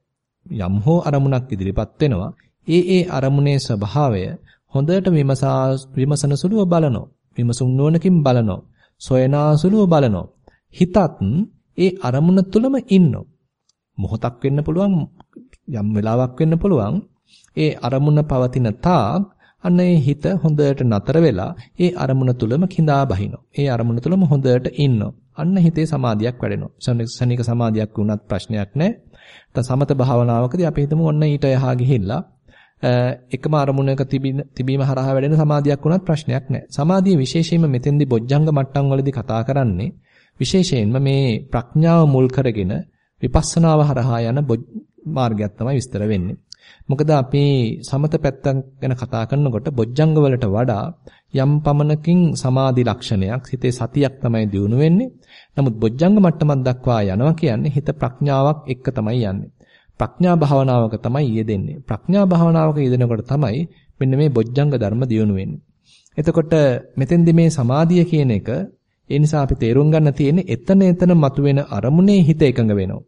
යම් හෝ අරමුණක් ඉදිරිපත් වෙනවා. ඒ ඒ අරමුණේ ස්වභාවය හොඳට විමසා විමසන සුළුව බලනවා. විමසුම් නුවණකින් බලනවා. සොයනා සුළුව බලනවා. හිතත් ඒ අරමුණ තුලම ඉන්නවා. මොහොතක් වෙන්න පුළුවන් යම් වෙලාවක් වෙන්න පුළුවන් ඒ අරමුණ පවතින තාක් අන්න ඒ හිත හොඳට නතර වෙලා ඒ අරමුණ තුලම கிඳා බහිනවා. ඒ අරමුණ තුලම හොඳට ඉන්නවා. අන්න හිතේ සමාධියක් වැඩෙනවා. සනික සමාධියක් වුණත් ප්‍රශ්නයක් නැහැ. දැන් සමත භාවනාවකදී අපි හිතමු ඔන්න ඊට එහා ගිහිල්ලා එකම අරමුණක තිබීම හරහා වැඩෙන සමාධියක් වුණත් ප්‍රශ්නයක් නැහැ. සමාධිය විශේෂයෙන්ම මෙතෙන්දී බොජ්ජංග මට්ටම් වලදී කතා කරන්නේ විශේෂයෙන්ම මේ ප්‍රඥාව මුල් කරගෙන විපස්සනාව හරහා යන මාර්ගයක් තමයි විස්තර වෙන්නේ. මොකද අපි සමත පැත්තක් ගැන කතා කරනකොට බොජ්ජංග වලට වඩා යම් පමණකින් සමාධි ලක්ෂණයක් හිතේ සතියක් තමයි දියුණු වෙන්නේ. නමුත් බොජ්ජංග මට්ටමක් දක්වා යනවා කියන්නේ හිත ප්‍රඥාවක් එක්ක තමයි යන්නේ. ප්‍රඥා භාවනාවක තමයි යෙදෙන්නේ. ප්‍රඥා භාවනාවක යෙදෙනකොට තමයි මෙන්න මේ බොජ්ජංග ධර්ම දියුණු වෙන්නේ. එතකොට මෙතෙන්දි මේ සමාධිය කියන එක ඒ නිසා අපි තේරුම් ගන්න තියෙන්නේ එතන එතන මතුවෙන අරමුණේ හිත එකඟ වෙනවා.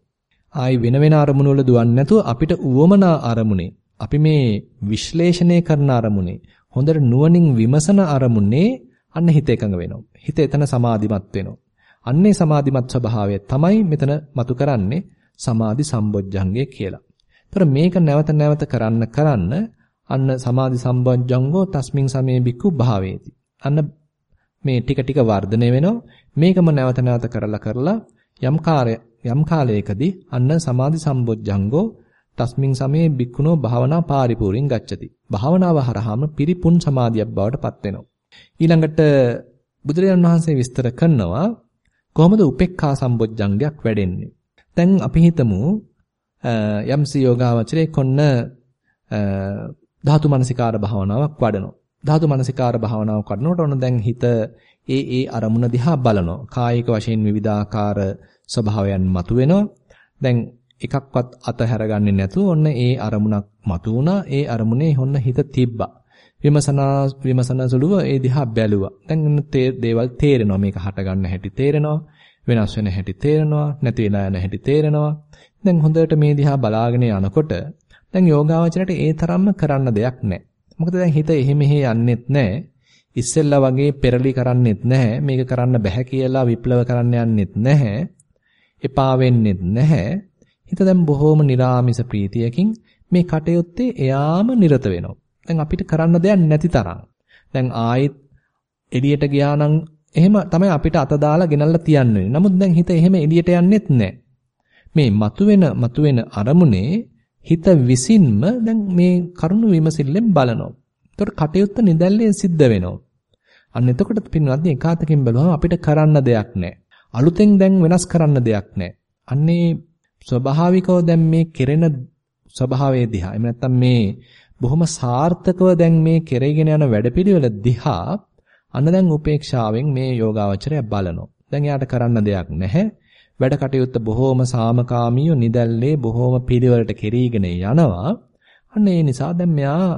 ආයි වෙන වෙන අරමුණු වල දුවන්නේ නැතුව අපිට උවමනා අරමුණේ අපි මේ විශ්ලේෂණය කරන අරමුණේ හොඳට නුවණින් විමසන අරමුණේ අන්න හිත එකඟ වෙනවා. හිත එතන සමාධිමත් වෙනවා. අන්නේ සමාධිමත් ස්වභාවය තමයි මෙතන මතු කරන්නේ සමාධි සම්බොජ්ජංගය කියලා. ඒතර මේක නැවත නැවත කරන්න කරන්න අන්න සමාධි සම්බොජ්ජංගෝ තස්මින් සමේ බිකු භාවේති. අන්න මේ ටික ටික වර්ධනය වෙනවා. මේකම නැවත නැවත කරලා කරලා යම් කාර්ය යම් කාලයකදී අන්න සමාධි සම්බොජ්ජංගෝ තස්මින් සමේ බික්කුණෝ භාවනා පාරිපූර්ණං ගච්ඡති. භාවනාව හරහාම පිරිපුන් සමාධියක් බවට පත් වෙනවා. ඊළඟට බුදුරජාණන් වහන්සේ විස්තර කරනවා කොහොමද උපේක්ඛා සම්බොජ්ජංගයක් වැඩෙන්නේ. දැන් අපි හිතමු යම්සි යෝගාවචරයේ කොන්න ධාතු මනසිකාර භාවනාවක් වඩනවා. ධාතු මනසිකාර භාවනාවක් වඩනකොට ඔන්න දැන් හිත ඒ ඒ අරමුණ දිහා බලනවා. කායික වශයෙන් විවිධාකාර ස්වභාවයන් මතුවෙනවා. දැන් එකක්වත් අතහැරගන්නේ නැතුව ඔන්න ඒ අරමුණක් මතු වුණා. ඒ අරමුණේ හොන්න හිත තිබ්බා. විමසනා විමසන සුළුව ඒ දිහා බැලුවා. දැන් දේවල් තේරෙනවා. මේක හට ගන්න හැටි තේරෙනවා. වෙනස් වෙන හැටි තේරෙනවා. නැති වෙලා යන හැටි තේරෙනවා. දැන් හොඳට මේ දිහා බලාගෙන යනකොට දැන් යෝගාවචරයට ඒ තරම්ම කරන්න දෙයක් නැහැ. මොකද දැන් හිත එහෙ මෙහෙ යන්නෙත් නැහැ. ඉස්සෙල්ලා වගේ පෙරලි කරන්නෙත් නැහැ. මේක කරන්න බෑ කියලා විප්ලව කරන්න යන්නෙත් නැහැ. එපා වෙන්නෙත් නැහැ. හිත දැන් බොහොම निराமிස ප්‍රීතියකින් මේ කටයුත්තේ එයාම නිරත වෙනවා. දැන් අපිට කරන්න දෙයක් නැති තරම්. දැන් ආයෙත් එළියට ගියා නම් එහෙම තමයි අපිට අත දාලා ගෙනල්ලා තියන්නේ. නමුත් දැන් හිත එහෙම එළියට යන්නෙත් නැහැ. මේ මතුවෙන මතුවෙන අරමුණේ හිත විසින්ම දැන් මේ කරුණ විමසිල්ලෙන් බලනවා. එතකොට කටයුත්ත නිදැල්ලේ සිද්ධ වෙනවා. අන්න එතකොට පින්වත්නි එකාතකින් බලුවම අපිට කරන්න දෙයක් නැහැ. අලුතෙන් දැන් වෙනස් කරන්න දෙයක් නැහැ. අන්නේ ස්වභාවිකව දැන් මේ කෙරෙන ස්වභාවයේ දිහා එහෙම නැත්නම් මේ බොහොම සාර්ථකව දැන් මේ කෙරෙගෙන යන වැඩපිළිවෙල දිහා අන්න දැන් උපේක්ෂාවෙන් මේ යෝගාවචරය බලනවා. දැන් යාට කරන්න දෙයක් නැහැ. වැඩ කටයුත්ත බොහොම සාමකාමීව නිදැල්ලේ බොහොම පිළිවෙලට කෙරීගෙන යනවා. අන්න ඒ නිසා දැන් මෙයා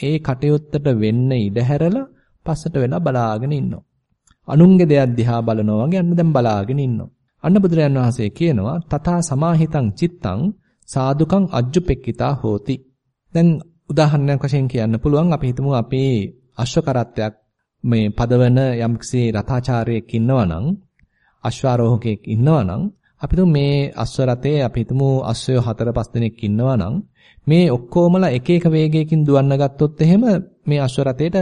ඒ කටයුත්තට වෙන්න ඉඩ හැරලා පස්සට වෙලා බලාගෙන ඉන්නවා. අනුන්ගේ දෙයක් දිහා බලනවා වගේ අන්න දැන් බලාගෙන ඉන්නවා. අන්න බුදුරයන් වහන්සේ කියනවා තථා සමාහිතං චිත්තං සාදුකං අජ්ජුපෙක්කිතා හෝති. දැන් උදාහරණයක් වශයෙන් කියන්න පුළුවන් අපි හිතමු අපි අශ්ව කරත්තයක් මේ පදවන යම්කිසි රථාචාර්යෙක් ඉන්නවා නම් අශ්වාරෝහකයෙක් ඉන්නවා නම් අපි මේ අශ්ව රථයේ අපි හිතමු අශ්වය 4 5 දෙනෙක් ඉන්නවා නම් මේ ඔක්කොමලා එක එක වේගයකින් දුවන්න ගත්තොත් එහෙම මේ අශ්ව රථයට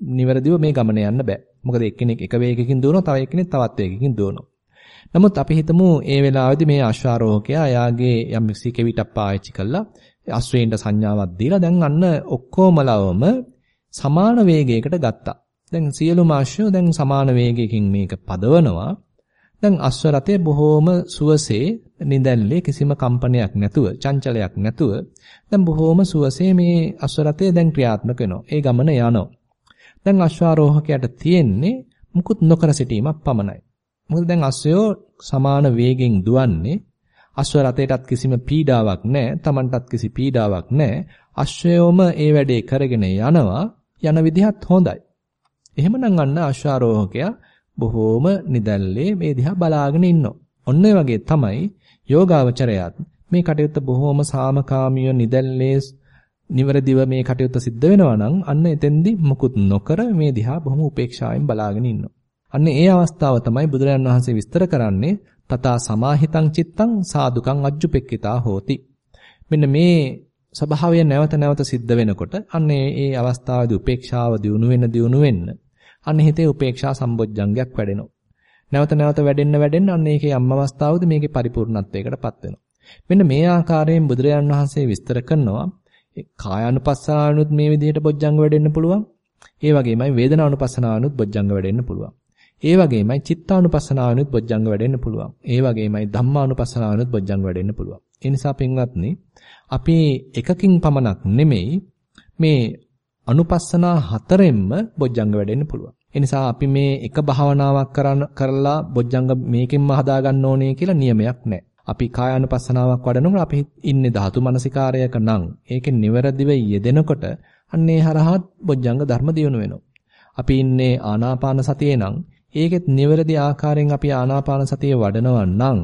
නිවැරදිව මේ ගමන යන්න බෑ. මොකද එක්කෙනෙක් එක වේගයකින් දුවනවා තව එක්කෙනෙක් තවත් වේගයකින් දුවනවා. නමුත් අපි හිතමු ඒ වෙලාවේදී මේ අශ්වාරෝහකයා එයාගේ යම් කිසි කෙවිතක් පාවිච්චි කළා අශ්වයින්ට සංඥාවක් දීලා දැන් අන්න ඔක්කොමලවම සමාන වේගයකට ගත්තා. දැන් සියලුම අශ්වයෝ දැන් සමාන වේගයකින් මේක පදවනවා. දැන් අශ්ව රථය බොහෝම සුවසේ නිදැල්ලේ කිසිම කම්පනයක් නැතුව, චංචලයක් නැතුව දැන් බොහෝම සුවසේ මේ අශ්ව රථය දැන් ක්‍රියාත්මක වෙනවා. ඒ ගමන යනවා. දැන් අශ්වාරෝහකයාට තියෙන්නේ මුකුත් නොකර සිටීමක් පමණයි. මොකද දැන් අශ්වයෝ සමාන වේගෙන් දුවන්නේ අශ්ව රථයටත් කිසිම පීඩාවක් නැහැ. Tamanටත් කිසි පීඩාවක් නැහැ. අශ්වයෝම ඒ වැඩේ කරගෙන යනවා. යන විදිහත් හොඳයි. එහෙමනම් අන්න අශ්වාරෝහකයා බොහෝම නිදැල්ලේ මේ දිහා බලාගෙන ඉන්නවා. ඔන්න වගේ තමයි යෝගාවචරයත් මේ කටයුත්ත බොහෝම සාමකාමීව නිදැල්ලේ නිවරදිව මේ කටයුත්ත සිද්ධ වෙනවා නම් අන්න එතෙන්දි මුකුත් නොකර මේ දිහා බොහොම උපේක්ෂාවෙන් බලාගෙන ඉන්නවා. අන්න ඒ අවස්ථාව තමයි බුදුරජාන් වහන්සේ විස්තර කරන්නේ තථා සමාහිතං චිත්තං සාදුකං අජ්ජුපෙක්කිතා හෝති. මෙන්න මේ ස්වභාවය නැවත නැවත සිද්ධ වෙනකොට අන්න ඒ අවස්ථාවේදී උපේක්ෂාව දියුණු වෙන දියුණු වෙන්න අන්න හිතේ උපේක්ෂා සම්බොජ්ජංගයක් වැඩෙනවා. නැවත නැවත වැඩෙන්න වැඩෙන්න අන්න ඒකේ අම්ම අවස්ථාවද මේකේ පරිපූර්ණත්වයකටපත් වෙනවා. මෙන්න මේ ආකාරයෙන් බුදුරජාන් වහන්සේ විස්තර කරනවා කායානුපස්සනාවනුත් මේ විදිහට බොජ්ජංග වැඩෙන්න පුළුවන්. ඒ වගේමයි වේදනානුපස්සනාවනුත් බොජ්ජංග වැඩෙන්න පුළුවන්. ඒ වගේමයි චිත්තානුපස්සනාවනුත් බොජ්ජංග වැඩෙන්න පුළුවන්. ඒ වගේමයි ධම්මානුපස්සනාවනුත් බොජ්ජංග වැඩෙන්න පුළුවන්. ඒ නිසා පින්වත්නි අපි එකකින් පමණක් නෙමෙයි මේ අනුපස්සනා හතරෙන්ම බොජ්ජංග වැඩෙන්න පුළුවන්. ඒ නිසා අපි මේ එක භාවනාවක් කරලා බොජ්ජංග මේකෙන්ම හදා ගන්න ඕනේ කියලා නියමයක් නැහැ. අපි කායානුපස්සනාවක් වඩනකොට අපි ඉන්නේ ධාතු මනසිකාරයක නම් ඒකේ නිවැරදිව යෙදෙනකොට අන්නේ හරහත් බොජ්ජංග ධර්ම දියුණු වෙනවා. අපි ඉන්නේ ආනාපාන සතියේ නම් ඒකෙත් නිවැරදි ආකාරයෙන් අපි ආනාපාන සතිය වඩනවා නම්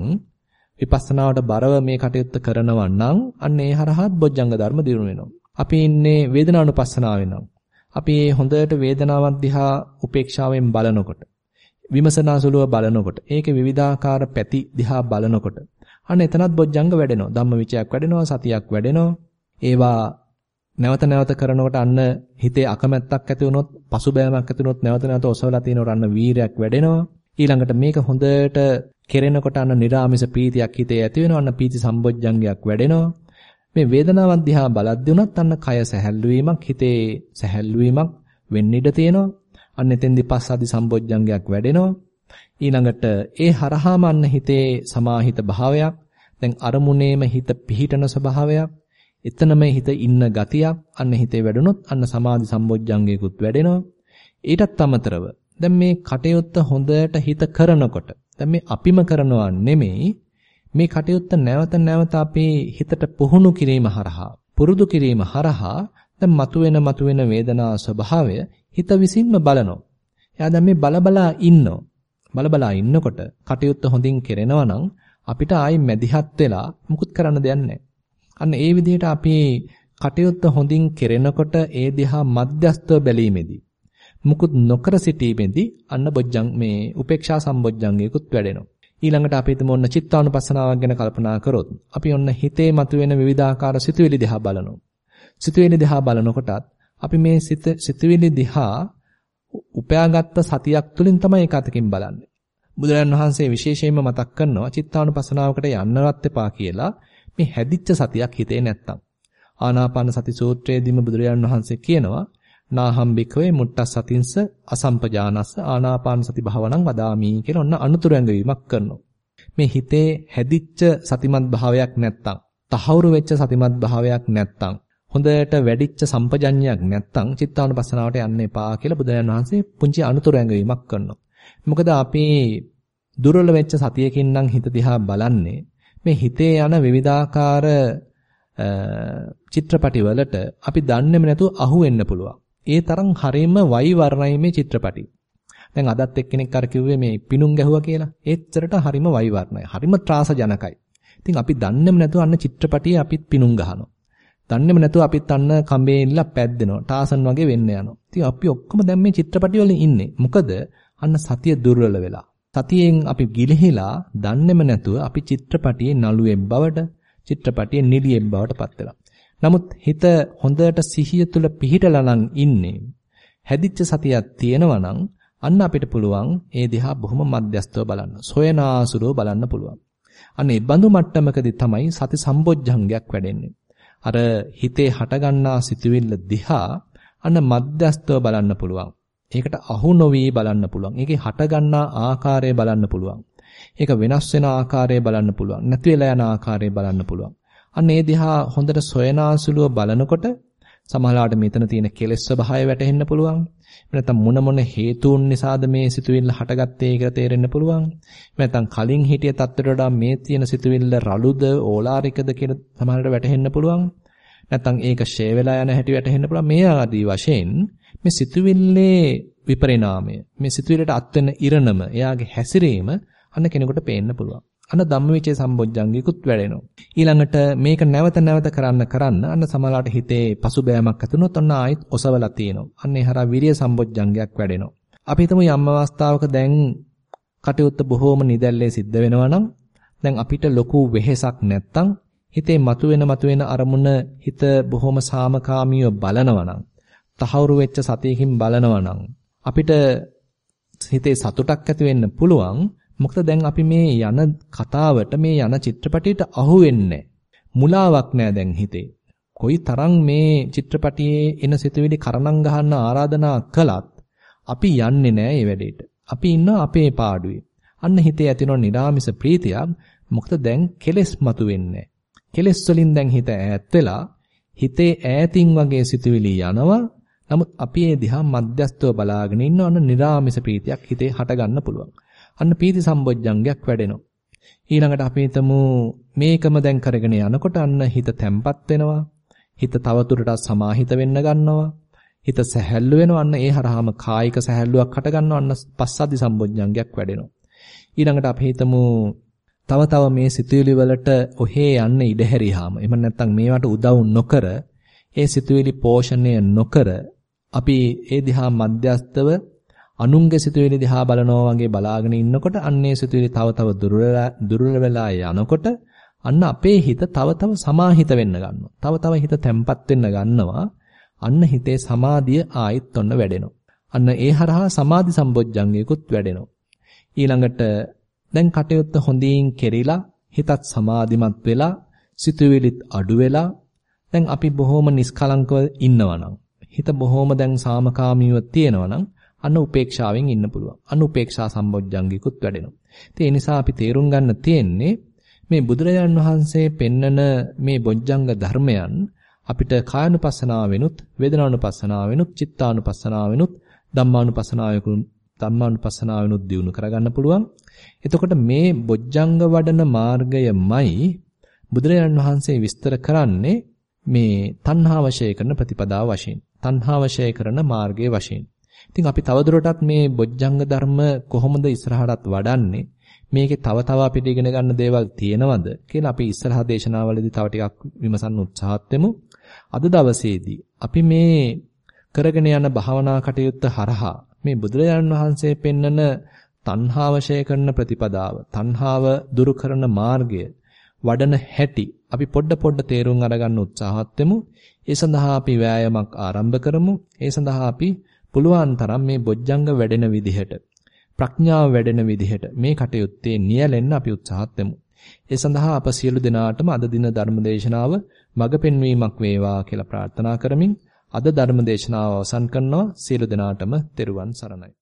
විපස්සනාවට බරව මේ කටයුත්ත කරනවා නම් අන්න ඒ හරහත් බොජ්ජංග ධර්ම දිනු වෙනවා. අපි ඉන්නේ වේදනානුපස්සනාවේ නම්. අපි මේ හොඳට වේදනාවක් දිහා උපේක්ෂාවෙන් බලනකොට විමසනාසුලුව බලනකොට ඒකේ විවිධාකාර පැති දිහා බලනකොට අන්න එතනත් බොජ්ජංග වැඩෙනවා. ධම්මවිචයක් වැඩෙනවා, සතියක් වැඩෙනවා. ඒවා නැවත නැවත කරනකොට අන්න හිතේ අකමැත්තක් ඇති වුණොත්, පසුබෑමක් ඇති වුණොත් නැවත නැවත ඔසවලා තිනනකොට අන්න වීරයක් වැඩෙනවා. ඊළඟට මේක හොඳට කෙරෙනකොට අන්න निराமிස පීතියක් හිතේ ඇති වෙනවා. අන්න පීති සම්බොජ්ජංගයක් වැඩෙනවා. මේ වේදනාවක් දිහා බලද්දී උනත් අන්න කය සැහැල්ලු වීමක්, හිතේ සැහැල්ලු වීමක් වෙන්න ඉඩ තියෙනවා. අන්න එතෙන්දී පස්සාදි සම්බොජ්ජංගයක් වැඩෙනවා. ඊළඟට ඒ හරහාම අන්න හිතේ සමාහිත භාවයක්, දැන් අරමුණේම හිත පිහිටන ස්වභාවයක්, එතනම හිත ඉන්න ගතියක් අන්න හිතේ වැඩුණොත් අන්න සමාධි සම්බොජ්ජංගයකුත් වැඩෙනවා. ඊටත් අමතරව දැන් මේ කටයුත්ත හොඳට හිත කරනකොට දැන් මේ අපිම කරනවා නෙමෙයි මේ කටයුත්ත නැවත නැවත අපේ හිතට පුහුණු කිරීම හරහා පුරුදු කිරීම හරහා දැන් මතුවෙන මතුවෙන වේදනා ස්වභාවය හිත විසින්ම බලනවා. එයා දැන් මේ බලබලා ඉන්නෝ. බලබලා ඉන්නකොට කටයුත්ත හොඳින් කෙරෙනවා නම් අපිට ආයි මැදිහත් වෙලා මුකුත් කරන්න දෙයක් නැහැ. අන්න ඒ විදිහට අපි කටයුත්ත හොඳින් කෙරෙනකොට ඒ දිහා මධ්‍යස්තව බැලීමේදී මුකුත් නොකර සිටීමේදී අන්න බොජ්ජං මේ උපේක්ෂා සම්බොජ්ජංගයකුත් වැඩෙනවා. ඊළඟට අපි හිතමු ඔන්න චිත්තානුපස්සනාවක් ගැන කල්පනා කරොත් අපි ඔන්න හිතේ මතුවෙන විවිධාකාර සිතුවිලි දිහා බලනවා. සිතුවිලි දිහා බලනකොටත් අපි මේ සිතුවිලි දිහා උපයාගත්ත සතියක් තුලින් තමයි ඒක අතකින් බලන්නේ. බුදුරජාණන් වහන්සේ විශේෂයෙන්ම මතක් කරනවා චිත්තානුපස්සනාවකට යන්නවත් එපා කියලා මේ හැදිච්ච සතියක් හිතේ නැත්තම්. ආනාපාන සති සූත්‍රයේදීම බුදුරජාණන් වහන්සේ කියනවා නාහම් බිකවේ මුට්ටස් සතින්ස අසම්පජානස්ස ආනාපාන සති භාවනං වදාමි කියලා ඔන්න අනුතුරු ඇඟවීමක් කරනවා. මේ හිතේ හැදිච්ච සතිමත් භාවයක් නැත්තම්, තහවුරු වෙච්ච සතිමත් භාවයක් නැත්තම්, හොඳට වැඩිච්ච සම්පජඤ්ඤයක් නැත්තම් චිත්තානුපස්සනාවට යන්න එපා කියලා බුදුරජාණන් වහන්සේ පුංචි අනුතුරු ඇඟවීමක් කරනවා. මොකද අපි දුර්වල වෙච්ච සතියකින් නම් හිත දිහා බලන්නේ මේ හිතේ යන විවිධාකාර චිත්‍රපටි වලට අපි දන්නේම නැතුව අහු වෙන්න පුළුවන්. ඒ තරම් හරීම වයි වර්ණයි මේ චිත්‍රපටි. දැන් අදත් එක්කෙනෙක් අර කිව්වේ මේ පිණුම් ගැහුවා කියලා. ඒච්චරට හරීම වයි වර්ණයි. හරීම ත්‍රාසජනකයි. ඉතින් අපි දන්නේම නැතුව අන්න චිත්‍රපටියේ අපිත් පිණුම් ගහනවා. දන්නේම නැතුව අපිත් අන්න කඹේ ඉල්ල පැද්දෙනවා. ටාසන් වගේ වෙන්න යනවා. ඉතින් අපි ඔක්කොම දැන් මේ චිත්‍රපටි වල ඉන්නේ. මොකද අන්න සතිය දුර්වල වෙලා. සතියෙන් අපි ගිලිහිලා දන්නේම නැතුව අපි චිත්‍රපටියේ නළුවෙක් බවට චිත්‍රපටියේ නිලියෙක් බවට පත් වෙලා. නමුත් හිත හොඳට සිහිය තුල පිහිටලා නම් ඉන්නේ. හැදිච්ච සතියක් තියෙනවා නම් අන්න අපිට පුළුවන් ඒ දිහා බොහොම මධ්‍යස්තව බලන්න. සොයනාසුරව බලන්න පුළුවන්. අන්න ඒ බඳු මට්ටමකදී තමයි සති සම්බොජ්ජංගයක් වැඩෙන්නේ. අර හිතේ හටගන්නා සිතුවිල්ල දිහා අන්න මධ්‍යස්තව බලන්න පුළුවන්. ඒකට අහු නොවි බලන්න පුළුවන්. ඒකේ හටගන්නා ආකාරය බලන්න පුළුවන්. ඒක වෙනස් වෙන ආකාරය බලන්න පුළුවන්. නැති වෙලා යන ආකාරය බලන්න පුළුවන්. අන්න ඒ දිහා හොඳට සොයනාසුලුව බලනකොට සමහරවිට මෙතන තියෙන කෙලෙස් ස්වභාවය වැටහෙන්න පුළුවන්. නැත්නම් මොන මොන හේතුන් නිසාද මේ සිතුවිල්ල හටගත්තේ කියලා තේරෙන්න පුළුවන්. නැත්නම් කලින් හිටිය තත්ත්වයට වඩා මේ තියෙන සිතුවිල්ල රළුද ඕලාරිකද කියලා සමහරවිට වැටහෙන්න පුළුවන්. නැත්නම් ඒක ෂේ වෙලා යන හැටි වැටහෙන්න පුළුවන්. මේ ආදී වශයෙන් මේ සිතුවිල්ලේ විපරිණාමය මේ සිතුවිල්ලට අත් වෙන ඉරණම එයාගේ හැසිරීම අන්න කෙනෙකුට පේන්න පුළුවන්. අන්න ධම්මවිචේ සම්බොජ්ජංගිකුත් වැඩෙනවා. ඊළඟට මේක නැවත නැවත කරන්න කරන්න අන්න සමහරවිට හිතේ පසුබෑමක් ඇති වුණොත් ඔන්න ආයෙත් ඔසවලා තියෙනවා. අන්න ඒ හරහා විරිය සම්බොජ්ජංගයක් වැඩෙනවා. අපි හිතමු යම් අවස්ථාවක දැන් කටයුත්ත බොහෝම නිදැල්ලේ සිද්ධ වෙනවා නම් දැන් අපිට ලොකු වෙහෙසක් නැත්තම් හිතේ මතුවෙන මතුවෙන අරමුණ හිත බොහොම සාමකාමීව බලනවා නම් තහවුරු වෙච්ච සතියකින් බලනවා නම් අපිට හිතේ සතුටක් ඇති වෙන්න පුළුවන් මොකද දැන් අපි මේ යන කතාවට මේ යන චිත්‍රපටියට අහු වෙන්නේ මුලාවක් නෑ දැන් හිතේ. කොයි තරම් මේ චිත්‍රපටියේ එන සිතුවිලි කරණම් ගහන්න ආරාධනා කළත් අපි යන්නේ නෑ මේ වැඩේට. අපි ඉන්න අපේ පාඩුවේ. අන්න හිතේ ඇතිවෙන නිරාමිස ප්‍රීතියක් මොකද දැන් කෙලෙස් මතුවෙන්නේ කෙලෙස් වලින් දැන් හිත ඈත් වෙලා හිතේ ඈතින් වගේ සිතුවිලි යනවා. නමුත් අපි ඒ දිහා මධ්‍යස්තව බලාගෙන ඉන්න අන්න නිරාමිස ප්‍රීතියක් හිතේ හට ගන්න පුළුවන්. අන්න පීති සම්බොජ්ජංගයක් වැඩෙනවා. ඊළඟට අපි හිතමු මේකම දැන් කරගෙන යනකොට අන්න හිත තැම්පත් වෙනවා. හිත තවදුරටත් සමාහිත වෙන්න ගන්නවා. හිත සැහැල්ලු වෙනවා. අන්න ඒ හරහාම කායික සැහැල්ලුවක් හට ගන්නවා. අන්න පස්සද්ධි සම්බොජ්ජංගයක් වැඩෙනවා. ඊළඟට අපි හිතමු තව තව මේ සිතුවිලි වලට ඔහේ යන්න ඉඩ හැරියාම එහෙම නැත්නම් මේවට උදව් නොකර ඒ සිතුවිලි පෝෂණය නොකර අපි ඒ දිහා මධ්‍යස්තව අනුන්ගේ සිතුවිලි දිහා බලනවා වගේ බලාගෙන ඉන්නකොට අන්නේ සිතුවිලි තව තව දුර්වල වෙලා යනකොට අන්න අපේ හිත තව තව සමාහිත වෙන්න ගන්නවා. තව තව හිත තැම්පත් වෙන්න ගන්නවා. අන්න හිතේ සමාධිය ආයෙත් ඔන්න වැඩෙනවා. අන්න ඒ හරහා සමාධි සම්බොජ්ජංගයකුත් වැඩෙනවා. ඊළඟට දැන් කටයුත්ත හොඳින් කෙරිලා හිතත් සමාධිමත් වෙලා සිතුවිලිත් අඩු වෙලා දැන් අපි බොහොම නිස්කලංකව ඉන්නවනම් හිත බොහොම දැන් සාමකාමීව තියෙනවනම් අන්න උපේක්ෂාවෙන් ඉන්න පුළුවන්. අන්න උපේක්ෂා සම්බොජ්ජංගිකුත් වැඩෙනවා. ඉතින් ඒ නිසා අපි තේරුම් ගන්න තියෙන්නේ මේ බුදුරජාන් වහන්සේ පෙන්නන මේ බොජ්ජංග ධර්මයන් අපිට කායනුපස්සනාවෙනුත් වේදනානුපස්සනාවෙනුත් චිත්තානුපස්සනාවෙනුත් ධම්මානුපස්සනාවෙනුත් ධම්මානුපස්සනාවෙනුත් දියුණු කරගන්න පුළුවන්. එතකොට මේ බොජ්ජංග වඩන මාර්ගයමයි බුදුරජාන් වහන්සේ විස්තර කරන්නේ මේ තණ්හා වශය කරන ප්‍රතිපදාව වශයෙන්. තණ්හා වශය කරන මාර්ගයේ වශයෙන්. ඉතින් අපි තවදුරටත් මේ බොජ්ජංග ධර්ම කොහොමද ඉස්සරහටත් වඩන්නේ? මේකේ තව තව අපිට ඉගෙන ගන්න දේවල් තියෙනවද කියලා අපි ඉස්සරහ දේශනාවලදී තව ටිකක් විමසන්න උත්සාහත් වෙමු. අද දවසේදී අපි මේ කරගෙන යන භාවනා කටයුත්ත හරහා මේ බුදුරජාණන් වහන්සේ පෙන්නන තණ්හාව ෂය කරන ප්‍රතිපදාව, තණ්හාව දුරු කරන මාර්ගය වඩන හැටි අපි පොඩ පොඩ තේරුම් අරගන්න උත්සාහත් වෙමු. ඒ සඳහා අපි වෑයමක් ආරම්භ කරමු. ඒ සඳහා අපි පුළුවන් තරම් මේ බොජ්ජංග වැඩෙන විදිහට ප්‍රඥාව වැඩෙන විදිහට මේ කටයුත්තේ නියැලෙන්න අපි උත්සාහත් වෙමු. ඒ සඳහා අප සියලු දෙනාටම අද දින ධර්මදේශනාව මඟ පෙන්වීමක් වේවා කියලා ප්‍රාර්ථනා කරමින් අද ධර්මදේශනාව අවසන් කරනවා සියලු දෙනාටම තෙරුවන් සරණයි.